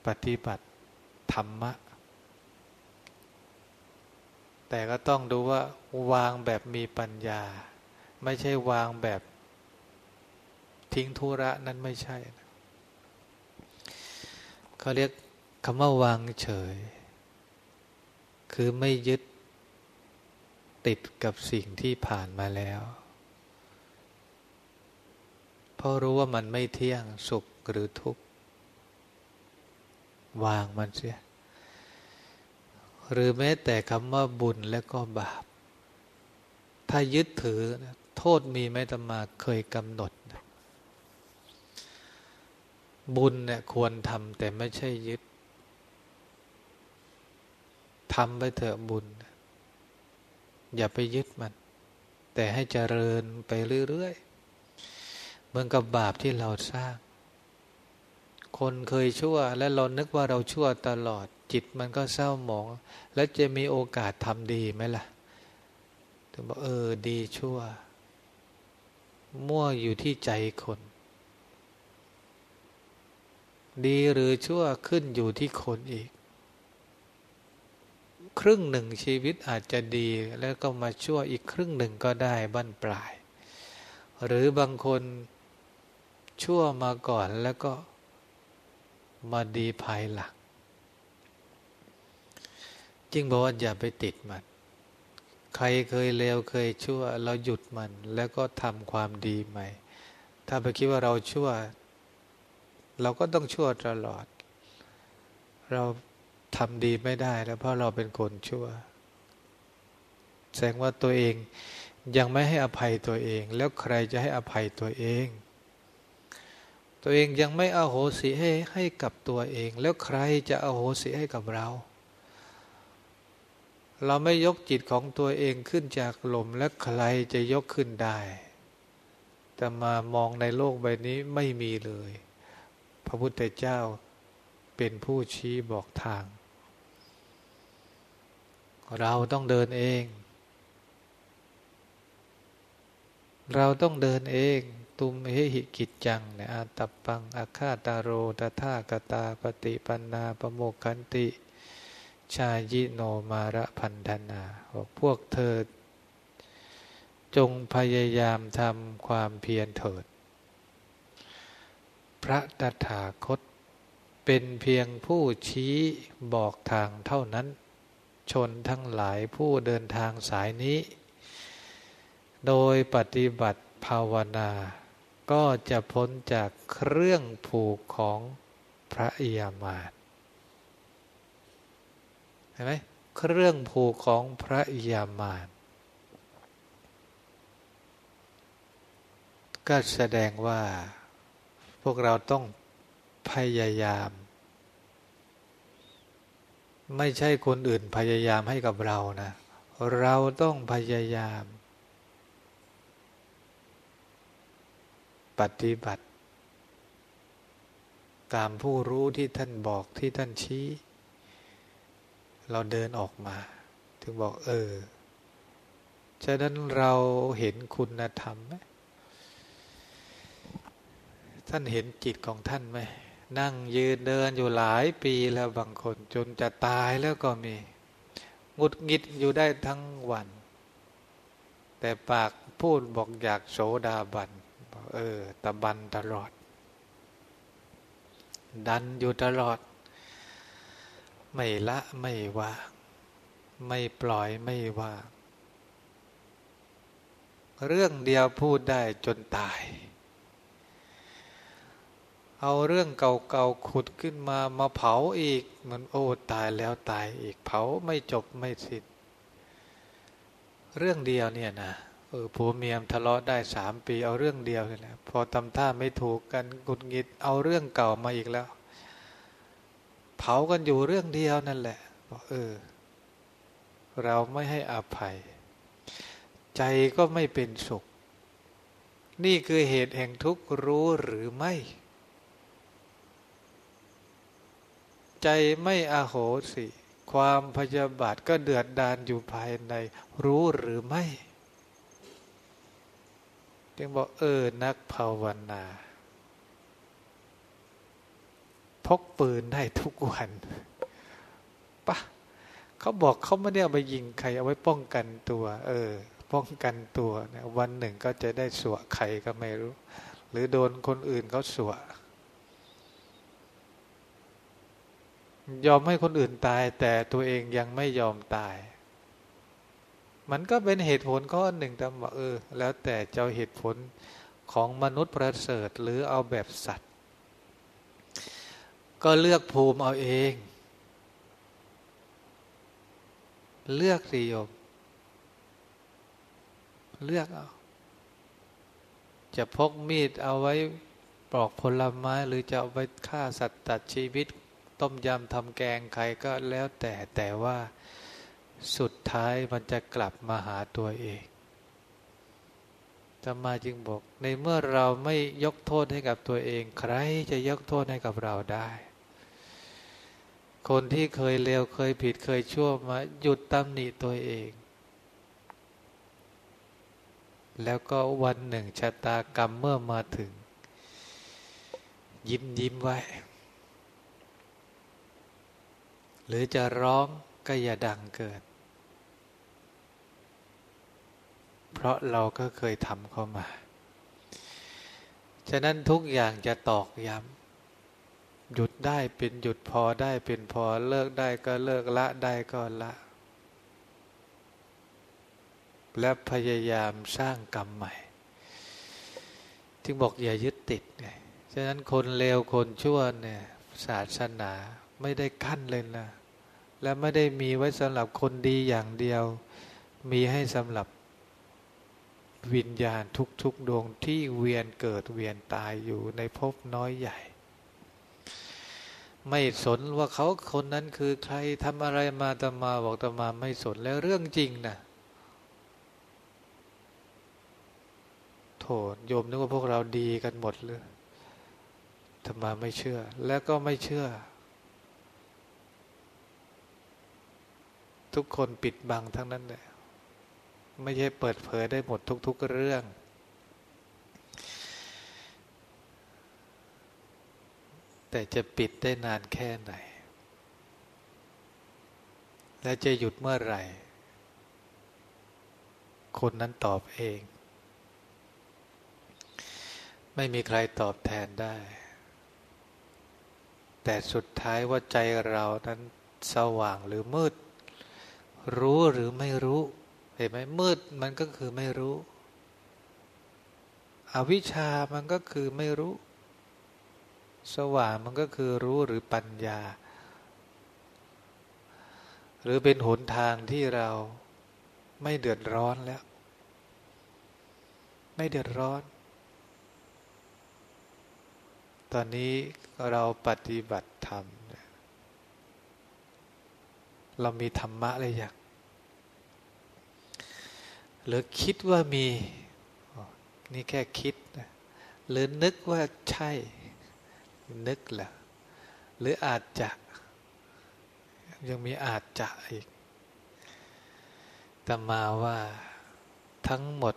ปฏิบัติธรรมะ แต่ก็ต้องดูว่าวางแบบมีปัญญา ไม่ใช่วางแบบทิ้งธุระนั้นไม่ใช่เขาเรียกคำว่าวางเฉย คือไม่ยึดติดกับสิ่งที่ผ่านมาแล้วเพราะรู้ว่ามันไม่เที่ยงสุขหรือทุกข์ วางมันเสีย หรือแม้แต่คำว่าบุญและก็บาป ถ้ายึดถือโทษมีไหมตมาเคยกำหนด บุญเนี่ยควรทำแต่ไม่ใช่ยึดทำไปเถอะบุญ อย่าไปยึดมัน แต่ให้เจริญไปเรื่อยๆเหมือนกับบาปที่เราสร้าง คนเคยชั่วและเรานึกว่าเราชั่วตลอด จิตมันก็เศร้าหมอง แล้วจะมีโอกาสทำดีไหมล่ะถึงบอกเออดีชั่ว มั่วอยู่ที่ใจคน ดีหรือชั่วขึ้นอยู่ที่คนอีก ครึ่งหนึ่งชีวิตอาจจะดีแล้วก็มาชั่วอีกครึ่งหนึ่งก็ได้บั้นปลาย หรือบางคนชั่วมาก่อนแล้วก็มาดีภายหลัง จริงบอกว่าอย่าไปติดมัน ใครเคยเลวเคยชั่ว เราหยุดมัน แล้วก็ทำความดีใหม่ ถ้าไปคิดว่าเราชั่ว เราก็ต้องชั่วตลอด เราทำดีไม่ได้แล้วเพราะเราเป็นคนชั่ว แสดงว่าตัวเองยังไม่ให้อภัยตัวเอง แล้วใครจะให้อภัยตัวเอง ตัวเองยังไม่อโหสิให้ให้กับตัวเอง แล้วใครจะอโหสิให้กับเรา เราไม่ยกจิตของตัวเองขึ้นจากลมและใครจะยกขึ้นได้ แต่มามองในโลกใบนี้ไม่มีเลย พระพุทธเจ้าเป็นผู้ชี้บอกทาง เราต้องเดินเอง เราต้องเดินเองตุมเฮหิกิจจังเนอาตับปังอาคาตาโรตถากตาปฏิปันนาปโมกันติ ชายิโนมาระพันธนาบอกพวกเธอ จงพยายามทำความเพียรเถิด พระตถาคตเป็นเพียงผู้ชี้บอกทางเท่านั้น ชนทั้งหลายผู้เดินทางสายนี้ โดยปฏิบัติภาวนา ก็จะพ้นจากเครื่องผูกของพระอิยามาต ห็นไหมเครื่องผูกของพระยามาตก็แสดงว่าพวกเราต้องพยายาม ไม่ใช่คนอื่นพยายามให้กับเรานะ เราต้องพยายาม ปฏิบัติ ตามผู้รู้ที่ท่านบอกที่ท่านชี้ เราเดินออกมา ถึงบอก เออ ฉะนั้นเราเห็นคุณธรรมไหมท่านเห็นจิตของท่านไหม นั่งยืนเดินอยู่หลายปีแล้วบางคน จนจะตายแล้วก็มี งุดงิดอยู่ได้ทั้งวัน แต่ปากพูดบอกอยากโสดาบันเออ ตะบันตลอด ดันอยู่ตลอด ไม่ละไม่วางไม่ปล่อยไม่วางเรื่องเดียวพูดได้จนตาย เอาเรื่องเก่าๆขุดขึ้นมามาเผาอีกมันโอ้ตายแล้วตายอีกเผาไม่จบไม่สิ้นเรื่องเดียวเนี่ยนะเออผัวเมียมทะเลาะได้สามปี เอาเรื่องเดียวเลยแหละพอทำท่าไม่ถูกกันกุดงิดเอาเรื่องเก่ามาอีกแล้ว เผากันอยู่เรื่องเดียวนั่นแหละบอกเออ เราไม่ให้อภัย ใจก็ไม่เป็นสุข นี่คือเหตุแห่งทุกข์รู้หรือไม่ ใจไม่อาโหสิ ความพยาบาทก็เดือดดานอยู่ภายใน รู้หรือไม่จึงบอกเออนักภาวนา พกปืนได้ทุกวันปะเขาบอกเขาไม่ได้เอาไปยิงใครเอาไว้ป้องกันตัว เออ ป้องกันตัวเนี่ยวันหนึ่งก็จะได้สวะใครก็ไม่รู้ หรือโดนคนอื่นเขาสวะยอมให้คนอื่นตาย แต่ตัวเองยังไม่ยอมตาย มันก็เป็นเหตุผลข้อหนึ่งแต่ว่าเออ แล้วแต่เจ้าเหตุผลของมนุษย์ประเสริฐหรือเอาแบบสัตว์ ก็เลือกภูมิเอาเอง เลือกสิโยมเลือกเอา จะพกมีดเอาไว้ปลอกผลไม้ หรือจะเอาไว้ฆ่าสัตว์ตัดชีวิต ต้มยำทำแกงใครก็แล้วแต่แต่ว่าสุดท้ายมันจะกลับมาหาตัวเองจะมาจึงบอก ในเมื่อเราไม่ยกโทษให้กับตัวเอง ใครจะยกโทษให้กับเราได้ คนที่เคยเลวเคยผิดเคยชั่วมาหยุดตำหนิตัวเอง แล้วก็วันหนึ่งชะตากรรมเมื่อมาถึง ยิ้มยิ้มไว้ หรือจะร้องก็อย่าดังเกิน เพราะเราก็เคยทำเข้ามา ฉะนั้นทุกอย่างจะตอกย้ำ หยุดได้เป็นหยุดพอได้เป็นพอเลิกได้ก็เลิกละได้ก็ละ และพยายามสร้างกรรมใหม่จึงบอกอย่ายึดติดไงฉะนั้นคนเลวคนชั่วเนี่ยศาสนาไม่ได้ขั้นเลยนะ และไม่ได้มีไว้สำหรับคนดีอย่างเดียว มีให้สำหรับวิญญาณทุกๆดวงที่เวียนเกิดเวียนตายอยู่ในภพน้อยใหญ่ ไม่สนว่าเขาคนนั้นคือใครทำอะไรมาตมาบอกตมาไม่สนแล้วเรื่องจริงนะโถโยมนึกว่าพวกเราดีกันหมดเลยตมาไม่เชื่อ แล้วก็ไม่เชื่อ ทุกคนปิดบังทั้งนั้นเลยไม่ใช่เปิดเผยได้หมดทุก ๆเรื่อง แต่จะปิดได้นานแค่ไหน และจะหยุดเมื่อไหร่ คนนั้นตอบเอง ไม่มีใครตอบแทนได้ แต่สุดท้ายว่าใจเรานั้นสว่างหรือมืด รู้หรือไม่รู้ เห็นไหมมืดมันก็คือไม่รู้ อวิชชามันก็คือไม่รู้ สว่างมันก็คือรู้หรือปัญญา หรือเป็นหนทางที่เราไม่เดือดร้อนแล้ว ไม่เดือดร้อน ตอนนี้เราปฏิบัติธรรม เรามีธรรมะอะไรอยากหรือคิดว่ามี นี่แค่คิด หรือนึกว่าใช่ นึกแหละหรืออาจจะยังมีอาจจะอีกแต่มาว่าทั้งหมด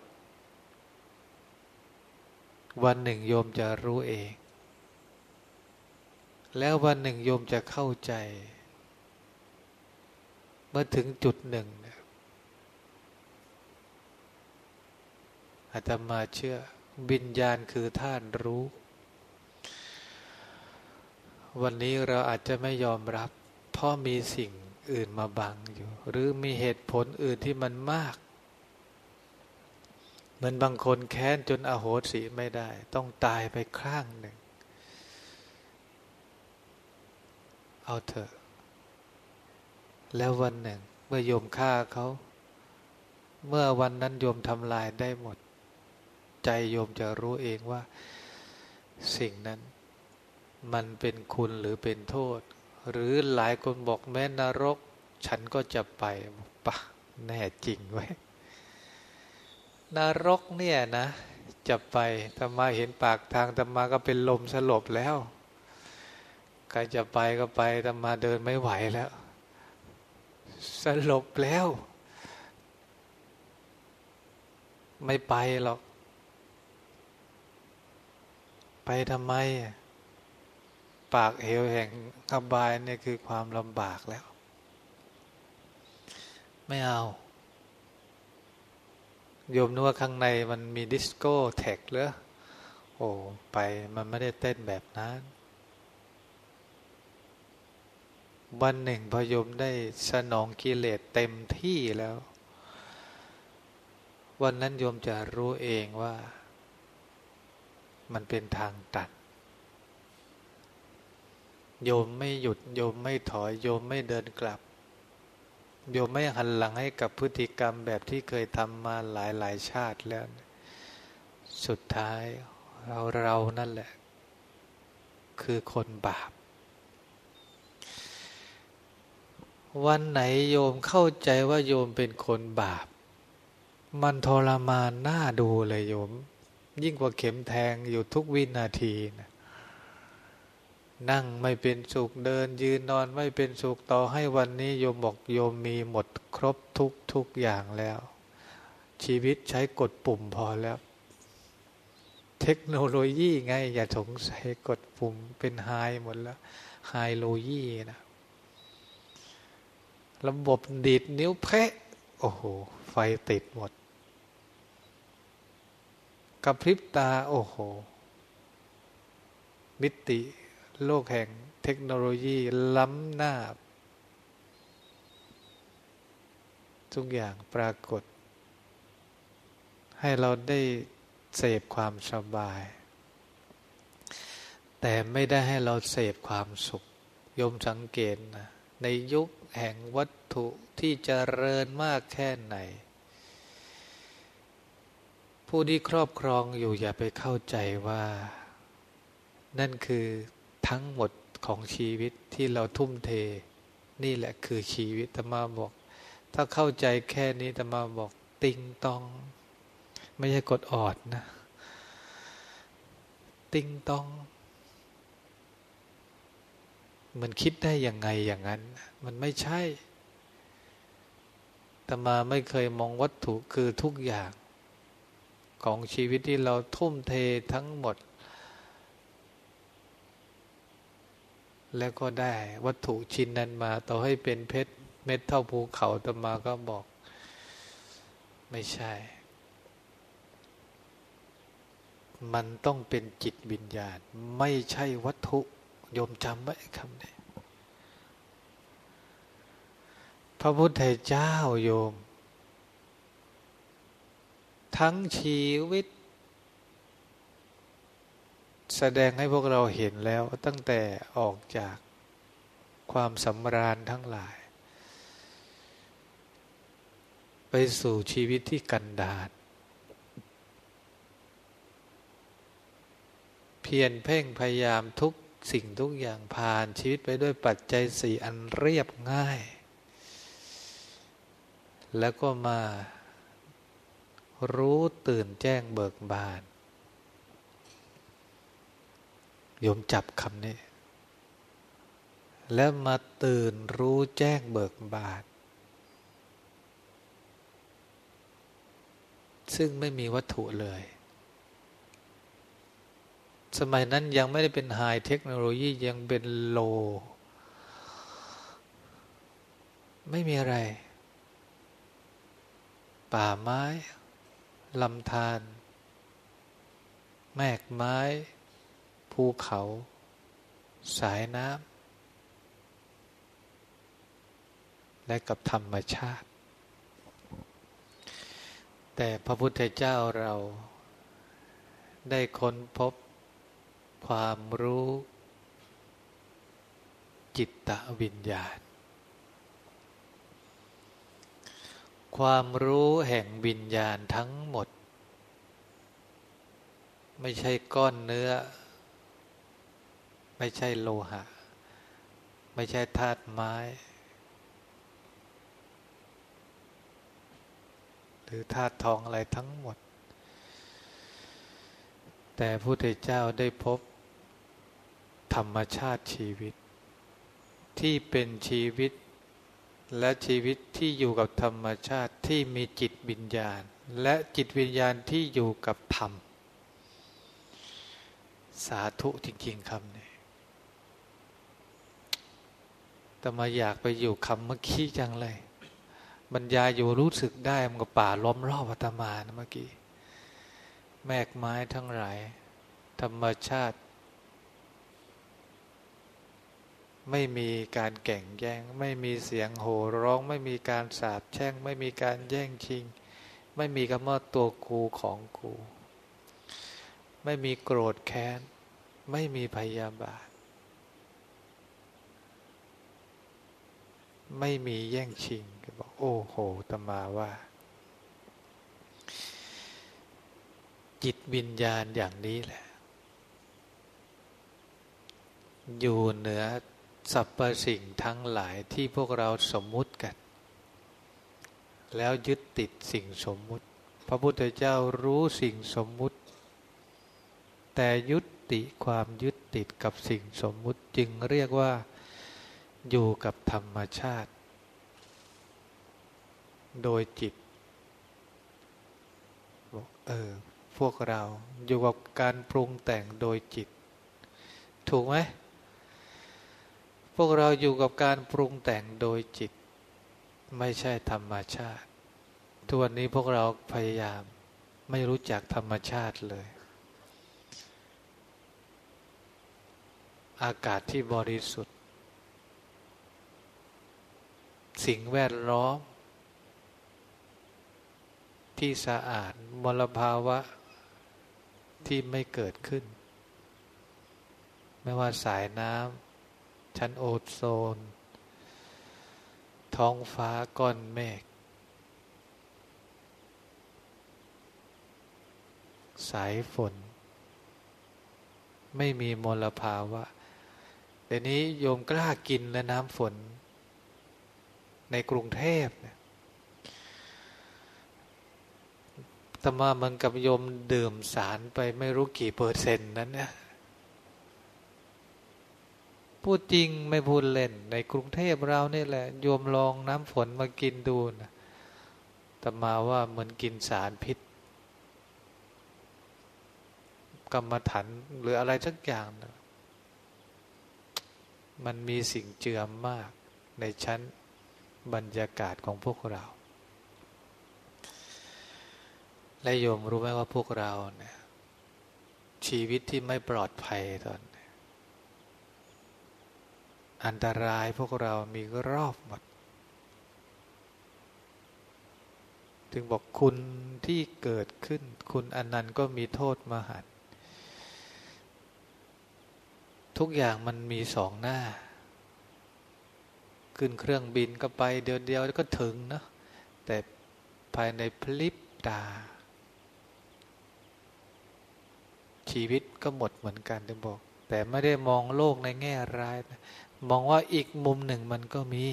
วันหนึ่งโยมจะรู้เอง แล้ววันหนึ่งโยมจะเข้าใจ เมื่อถึงจุดหนึ่งอาตมาเชื่อวิญญาณคือท่านรู้ วันนี้เราอาจจะไม่ยอมรับ เพราะมีสิ่งอื่นมาบังอยู่ หรือมีเหตุผลอื่นที่มันมาก เหมือนบางคนแค้นจนอโหสิไม่ได้ ต้องตายไปข้างหนึ่ง เอาเถอะ แล้ววันหนึ่ง เมื่อโยมฆ่าเขา เมื่อวันนั้นโยมทำลายได้หมด ใจโยมจะรู้เองว่า สิ่งนั้น มันเป็นคุณหรือเป็นโทษ หรือหลายคนบอกแม้นรก ฉันก็จะไปปะแน่จริงไว้นรกเนี่ยนะจะไปธรรมาเห็นปากทางธรรมาก็เป็นลมสลบแล้วใครจะไปก็ไปธรรมาเดินไม่ไหวแล้ว สลบแล้ว ไม่ไปหรอก ไปทำไม ปากเหวแห่งอบายเนี่ยคือความลำบากแล้ว ไม่เอา โยมนึกว่าข้างในมันมีดิสโก้แท็กเหรอโอ้ไปมันไม่ได้เต้นแบบนั้น วันหนึ่งพยมได้สนองกิเลสเต็มที่แล้ว วันนั้นโยมจะรู้เองว่า มันเป็นทางตัด โยมไม่หยุด โยมไม่ถอย โยมไม่เดินกลับ โยมไม่หันหลังให้กับพฤติกรรมแบบที่เคยทำมาหลายหลายชาติแล้ว สุดท้ายเราเรานั่นแหละ คือคนบาป วันไหนโยมเข้าใจว่าโยมเป็นคนบาป มันทรมานหน้าดูเลยโยม ยิ่งกว่าเข็มแทงอยู่ทุกวินาทีนะ นั่งไม่เป็นสุขเดิน ยืนนอนไม่เป็นสุขต่อให้วันนี้โยมบอกโยมมีหมดครบทุกทุกอย่างแล้ว ชีวิตใช้กดปุ่มพอแล้ว เทคโนโลยีไง อย่าสงสัยกดปุ่มเป็นไฮหมดแล้วไฮโลยีนะระบบดีดนิ้วเพะโอ้โห ไฟติดหมดกระพริบตา โอ้โห มิติ โลกแห่งเทคโนโลยีล้ำหน้า ทุกอย่างปรากฏ ให้เราได้เสพความสบาย แต่ไม่ได้ให้เราเสพความสุขยมสังเกตนะในยุคแห่งวัตถุที่จเจริญมากแค่ไหน ผู้ที่ครอบครองอยู่อย่าไปเข้าใจว่า นั่นคือ ทั้งหมดของชีวิตที่เราทุ่มเท นี่แหละคือชีวิตธรรมาบอก ถ้าเข้าใจแค่นี้ธรรมาบอก ติงตอง ไม่ใช่กดออดนะ ติงตอง มันคิดได้ยังไงอย่างนั้น มันไม่ใช่ตมาไม่เคยมองวัตถุคือทุกอย่าง ของชีวิตที่เราทุ่มเททั้งหมด แล้วก็ได้วัตถุชิ้นนั้นมา ต่อให้เป็นเพชรเม็ดเท่าภูเขาตมาก็บอก ไม่ใช่ มันต้องเป็นจิตวิญญาณ ไม่ใช่วัตถุโยมจำไว้คำนี้พระพุทธเจ้าโยม ทั้งชีวิต แสดงให้พวกเราเห็นแล้วตั้งแต่ออกจากความสำราญทั้งหลาย ไปสู่ชีวิตที่กันดารเพียรเพ่งพยายามทุกสิ่งทุกอย่างผ่านชีวิตไปด้วยปัจจัยสี่อันเรียบง่าย แล้วก็มารู้ตื่นแจ้งเบิกบาน โยมจับคำนี้ แล้วมาตื่นรู้แจ้งเบิกบานซึ่งไม่มีวัตถุเลย สมัยนั้นยังไม่ได้เป็นไฮเทคโนโลยียังเป็นโล ไม่มีอะไร ป่าไม้ลำธารแมกไม้ ภูเขา สายน้ำและกับธรรมชาติ แต่พระพุทธเจ้าเราได้ค้นพบความรู้จิตตวิญญาณ ความรู้แห่งวิญญาณทั้งหมด ไม่ใช่ก้อนเนื้อ ไม่ใช่โลหะ ไม่ใช่ธาตุไม้ หรือธาตุทองอะไรทั้งหมด แต่พระพุทธเจ้าได้พบธรรมชาติชีวิต ที่เป็นชีวิตและชีวิตที่อยู่กับธรรมชาติที่มีจิตวิญญาณ และจิตวิญญาณที่อยู่กับธรรม สาธุจริง ๆคำนี้ แต่มาอยากไปอยู่คำเมื่อกี้จังเลย บรรยายอยู่รู้สึกได้มันก็ป่าล้อมรอบอาตมานะเมื่อกี้ แมกไม้ทั้งหลาย ธรรมชาติ ไม่มีการแก่งแย่ง ไม่มีเสียงโห่ร้อง ไม่มีการสาบแช่ง ไม่มีการแย่งชิง ไม่มีคำว่าตัวกูของกู ไม่มีโกรธแค้น ไม่มีพยาบาท ไม่มีแย่งชิงก็บอกโอ้โหตมาว่า จิตวิญญาณอย่างนี้แหละ อยู่เหนือสรรพสิ่งทั้งหลายที่พวกเราสมมุติกัน แล้วยึดติดสิ่งสมมุติ พระพุทธเจ้ารู้สิ่งสมมุติ แต่ยุติความยึดติดกับสิ่งสมมุติจึงเรียกว่า อยู่กับธรรมชาติ โดยจิตบอกเออ พวกเราอยู่กับการปรุงแต่งโดยจิต ถูกไหมพวกเราอยู่กับการปรุงแต่งโดยจิต ไม่ใช่ธรรมชาติ ทุกวันนี้พวกเราพยายามไม่รู้จักธรรมชาติเลย อากาศที่บริสุทธิ์ สิ่งแวดล้อม ที่สะอาดมลภาวะที่ไม่เกิดขึ้น ไม่ว่าสายน้ำชั้นโอโซน ท้องฟ้าก้อนเมฆสายฝน ไม่มีมลภาวะเดี๋ยวนี้โยมกล้ากินและน้ำฝน ในกรุงเทพเนี่ยตมามันกับโยมดื่มสารไปไม่รู้กี่เปอร์เซ็นต์นั้นเนี่ยพูดจริงไม่พูดเล่น ในกรุงเทพเราเนี่ยแหละ โยมลองน้ำฝนมากินดูนะตมาว่าเหมือนกินสารพิษ กรรมฐานหรืออะไรสักอย่างนะมันมีสิ่งเจือมมากในชั้น บรรยากาศของพวกเรา และโยมรู้ไหมว่าพวกเราเนี่ยชีวิตที่ไม่ปลอดภัยตอนอันตรายพวกเรามีรอบหมด ถึงบอกคุณที่เกิดขึ้น คุณอันนั้นก็มีโทษมหันทุกอย่างมันมีสองหน้า ขึ้นเครื่องบินก็ไปเดียวเดียวก็ถึงนะแต่ภายในพลิบตา ชีวิตก็หมดเหมือนกันถึงบอก แต่ไม่ได้มองโลกในแง่ร้ายนะมองว่าอีกมุมหนึ่งมันก็มี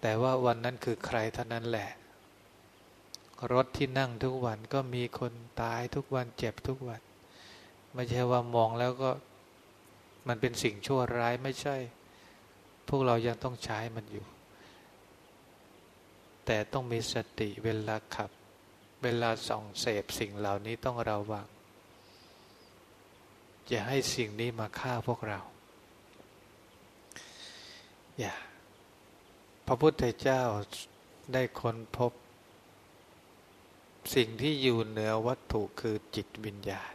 แต่ว่าวันนั้นคือใครเท่านั้นแหละ รถที่นั่งทุกวันก็มีคนตายทุกวันเจ็บทุกวัน ไม่ใช่ว่ามองแล้วก็มันเป็นสิ่งชั่วร้ายไม่ใช่ พวกเรายังต้องใช้มันอยู่ แต่ต้องมีสติเวลาขับ เวลาส่องเสพสิ่งเหล่านี้ต้องระวังอย่าให้สิ่งนี้มาฆ่าพวกเรา อย่า พระพุทธเจ้าได้ค้นพบ สิ่งที่อยู่เหนือวัตถุคือจิตวิญญาณ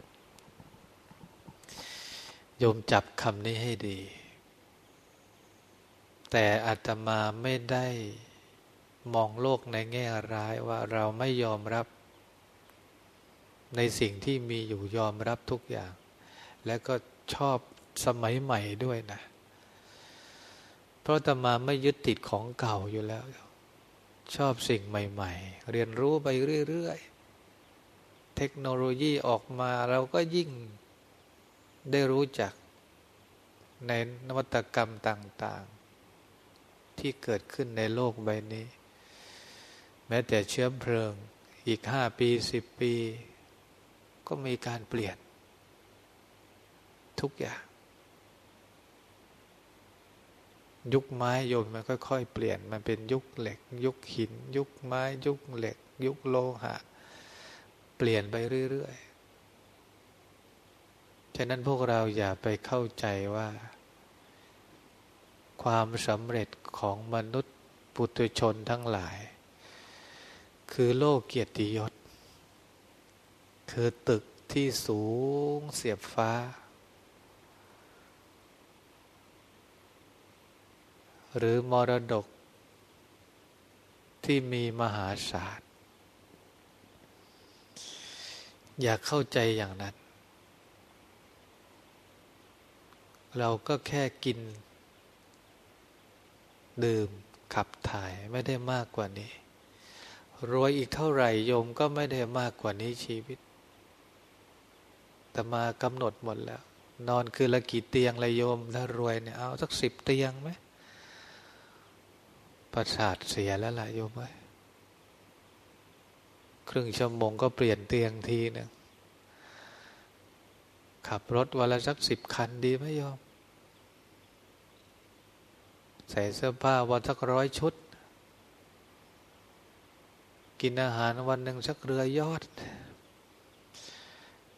โยมจับคำนี้ให้ดี แต่อาตมาไม่ได้มองโลกในแง่ร้ายว่าเราไม่ยอมรับ ในสิ่งที่มีอยู่ยอมรับทุกอย่าง และก็ชอบสมัยใหม่ด้วยนะ เพราะอาตมาไม่ยึดติดของเก่าอยู่แล้ว ชอบสิ่งใหม่ ๆ เรียนรู้ไปเรื่อย ๆ เทคโนโลยีออกมาเราก็ยิ่งได้รู้จักในนวัตกรรมต่าง ๆ ที่เกิดขึ้นในโลกใบนี้ แม้แต่เชื้อเพลิงอีกห้าปีสิบปี ก็มีการเปลี่ยน ทุกอย่าง ยุคไม้โยมมันค่อยๆเปลี่ยน มันเป็นยุคเหล็ก ยุคหิน ยุคไม้ ยุคเหล็ก ยุคโลหะ เปลี่ยนไปเรื่อยๆฉะนั้นพวกเราอย่าไปเข้าใจว่า ความสำเร็จของมนุษย์ปุถุชนทั้งหลาย คือโลกเกียรติยศ คือตึกที่สูงเสียบฟ้า หรือมรดกที่มีมหาศาลอย่าเข้าใจอย่างนั้น เราก็แค่กิน ดื่มขับถ่ายไม่ได้มากกว่านี้ รวยอีกเท่าไหร่โยมก็ไม่ได้มากกว่านี้ชีวิต แต่มากำหนดหมดแล้ว นอนคือละกี่เตียงละโยม ถ้ารวยเนี่ยเอาสักสิบเตียงไหมประสาทเสียแล้วล่ะโยมไหมครึ่งชั่วโมงก็เปลี่ยนเตียงทีหนึ่งขับรถวันละสักสิบคันดีไหมโยม ใส่เสื้อผ้าวันสักร้อยชุด กินอาหารวันหนึ่งสักเรือยอด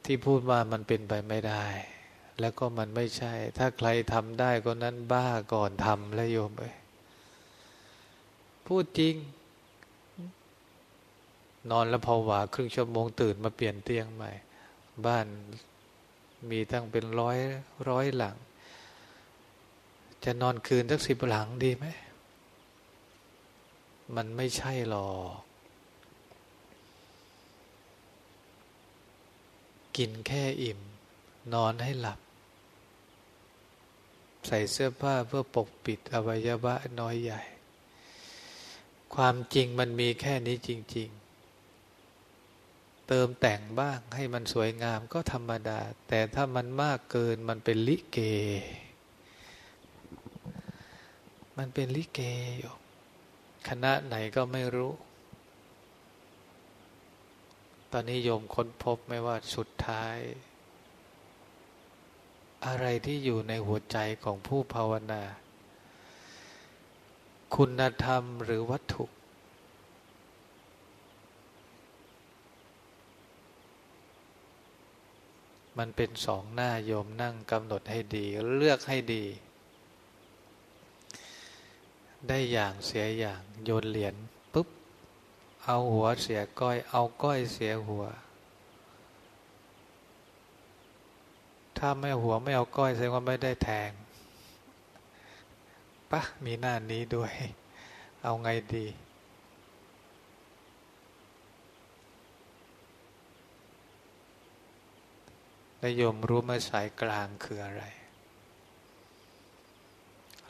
ที่พูดมามันเป็นไปไม่ได้ แล้วก็มันไม่ใช่ ถ้าใครทำได้ก็นั้นบ้าก่อนทำแล้วโยมเอ้ยพูดจริง นอนแล้วพอหวาครึ่งชั่วโมงตื่นมาเปลี่ยนเตียงใหม่ บ้านมีตั้งเป็นร้อยร้อยหลัง จะนอนคืนสักสิบหลังดีไหม มันไม่ใช่หรอก กินแค่อิ่ม นอนให้หลับ ใส่เสื้อผ้าเพื่อปกปิดอวัยวะน้อยใหญ่ ความจริงมันมีแค่นี้จริง ๆ เติมแต่งบ้างให้มันสวยงามก็ธรรมดา แต่ถ้ามันมากเกินมันเป็นลิเก มันเป็นลิเกอยู่คณะไหนก็ไม่รู้ ตอนนี้โยมค้นพบไม่ว่าสุดท้าย อะไรที่อยู่ในหัวใจของผู้ภาวนา คุณธรรมหรือวัตถุ มันเป็นสองหน้าโยมนั่งกำหนดให้ดี เลือกให้ดี ได้อย่างเสียอย่างโยนเหรียญปุ๊บ เอาหัวเสียก้อย เอาก้อยเสียหัว ถ้าไม่หัวไม่เอาก้อยแสดงว่าไม่ได้แทงปะมีหน้านี้ด้วย เอาไงดีนายมรู้ไหมสายกลางคืออะไร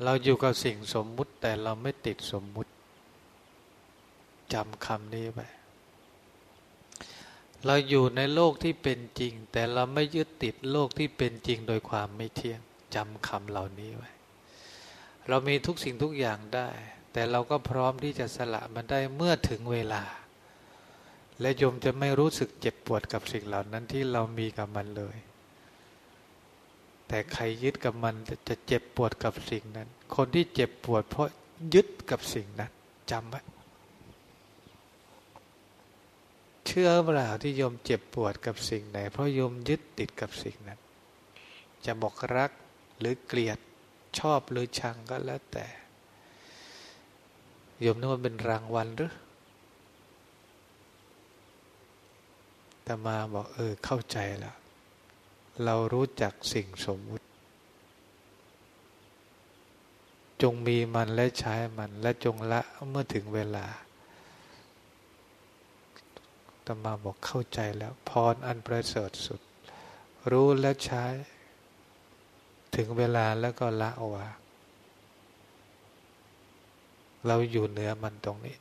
เราอยู่กับสิ่งสมมุติแต่เราไม่ติดสมมุติจำคำนี้ไปเราอยู่ในโลกที่เป็นจริง แต่เราไม่ยึดติดโลกที่เป็นจริงโดยความไม่เที่ยงจำคำเหล่านี้ไว้ เรามีทุกสิ่งทุกอย่างได้ แต่เราก็พร้อมที่จะสละมันได้เมื่อถึงเวลา และโยมจะไม่รู้สึกเจ็บปวดกับสิ่งเหล่านั้นที่เรามีกับมันเลย แต่ใครยึดกับมันจะเจ็บปวดกับสิ่งนั้น คนที่เจ็บปวด เพราะยึดกับสิ่งนั้นจำไว้เชื่อเปล่าที่โยมเจ็บปวดกับสิ่งไหน เพราะโยมยึดติดกับสิ่งนั้น จะบอกรักหรือเกลียดชอบหรือชังก็แล้วแต่โยมนึกว่าเป็นรางวัลหรือแต่มาบอกเออเข้าใจแล้ว เรารู้จักสิ่งสมมุติ จงมีมันและใช้มันและจงละเมื่อถึงเวลาตมาบอกเข้าใจแล้ว พรอันประเสริฐสุด รู้และใช้ ถึงเวลาแล้วก็ละวางเราอยู่เหนือมันตรงนี้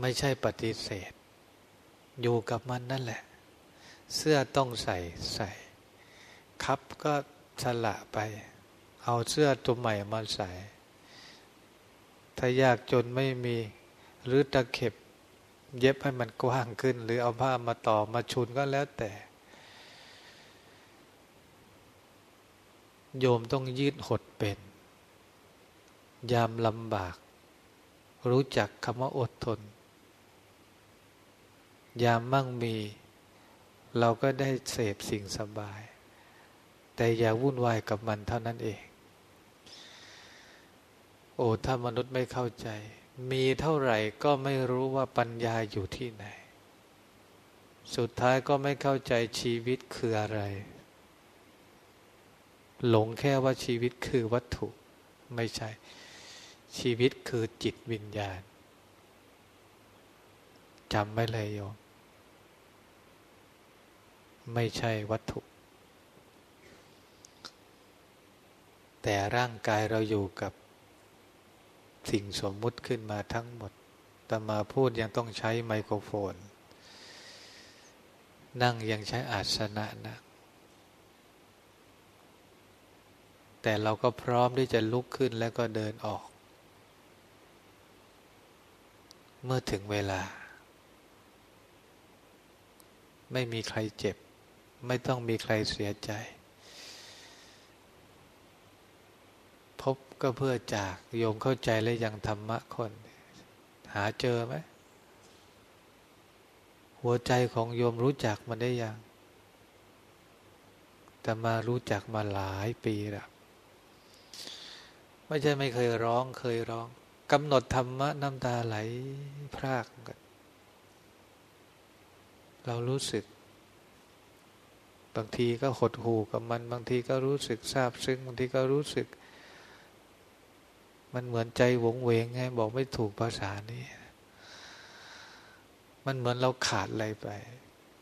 ไม่ใช่ปฏิเสธ อยู่กับมันนั่นแหละ เสื้อต้องใส่ใส่ครับก็สละไป เอาเสื้อตัวใหม่มาใส่ ถ้ายากจนไม่มีหรือตะเข็บ เย็บให้มันกว้างขึ้น หรือเอาผ้ามาต่อมาชุนก็แล้วแต่ โยมต้องยืดหดเป็น ยามลำบาก รู้จักคำว่าอดทน ยามมั่งมี เราก็ได้เสพสิ่งสบาย แต่อย่าวุ่นวายกับมันเท่านั้นเอง โอ้ถ้ามนุษย์ไม่เข้าใจ มีเท่าไหร่ก็ไม่รู้ว่าปัญญาอยู่ที่ไหน สุดท้ายก็ไม่เข้าใจชีวิตคืออะไร หลงแค่ว่าชีวิตคือวัตถุไม่ใช่ ชีวิตคือจิตวิญญาณจำไว้เลยโยม ไม่ใช่วัตถุ แต่ร่างกายเราอยู่กับสิ่งสมมุติขึ้นมาทั้งหมดแต่มาพูดยังต้องใช้ไมโครโฟน นั่งยังใช้อาสนะนะ แต่เราก็พร้อมที่จะลุกขึ้นแล้วก็เดินออก เมื่อถึงเวลา ไม่มีใครเจ็บ ไม่ต้องมีใครเสียใจ พบก็เพื่อจากโยมเข้าใจและยังธรรมะคน หาเจอไหม หัวใจของโยมรู้จักมันได้ยังแต่มารู้จักมาหลายปีแล้วไม่ใช่ไม่เคยร้องเคยร้องกำหนดธรรมะน้ำตาไหลพรากกันเรารู้สึก บางทีก็หดหูกับมัน บางทีก็รู้สึกซาบซึ้งบางทีก็รู้สึก มันเหมือนใจหวงเวงไงบอกไม่ถูกภาษานี้มันเหมือนเราขาดอะไรไป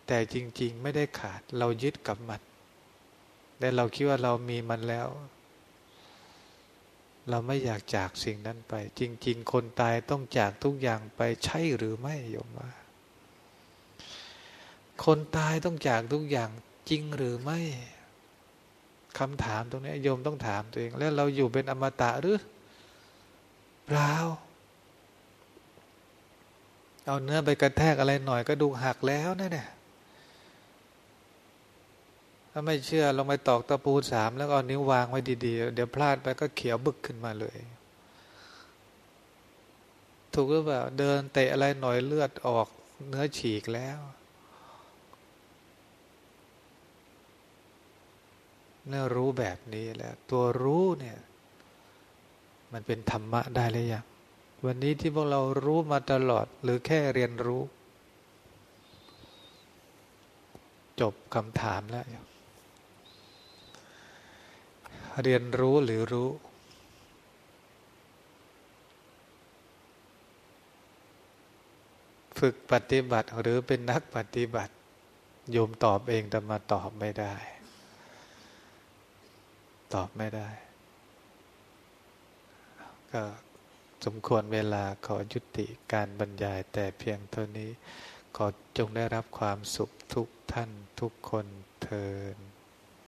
แต่จริง ๆ ไม่ได้ขาด เรายึดกับมันแต่เราคิดว่าเรามีมันแล้ว เราไม่อยากจากสิ่งนั้นไป จริง ๆ คนตายต้องจากทุกอย่างไปใช่หรือไม่โยมว่าคนตายต้องจากทุกอย่าง จริงหรือไม่คำถามตรงนี้โยมต้องถามตัวเอง แล้วเราอยู่เป็นอมตะหรือเปล่าเอาเนื้อไปกระแทกอะไรหน่อยก็ดูหักแล้วนะเนี่ยถ้าไม่เชื่อลงไปตอกตะปูสามแล้วเอานิ้ววางไว้ดีๆ เดี๋ยวพลาดไปก็เขียวบึกขึ้นมาเลย ถูกหรือเปล่าเดินเตะอะไรหน่อยเลือดออกเนื้อฉีกแล้ว เนื้อรู้แบบนี้แหละตัวรู้เนี่ย มันเป็นธรรมะได้หรือยังวันนี้ที่พวกเรารู้มาตลอด หรือแค่เรียนรู้ จบคำถามแล้ว เรียนรู้หรือรู้ฝึกปฏิบัติหรือเป็นนักปฏิบัติ โยมตอบเองแต่มาตอบไม่ได้ ตอบไม่ได้ ก็สมควรเวลาขอยุติการบรรยายแต่เพียงเท่านี้ ขอจงได้รับความสุขทุกท่านทุกคนเทอ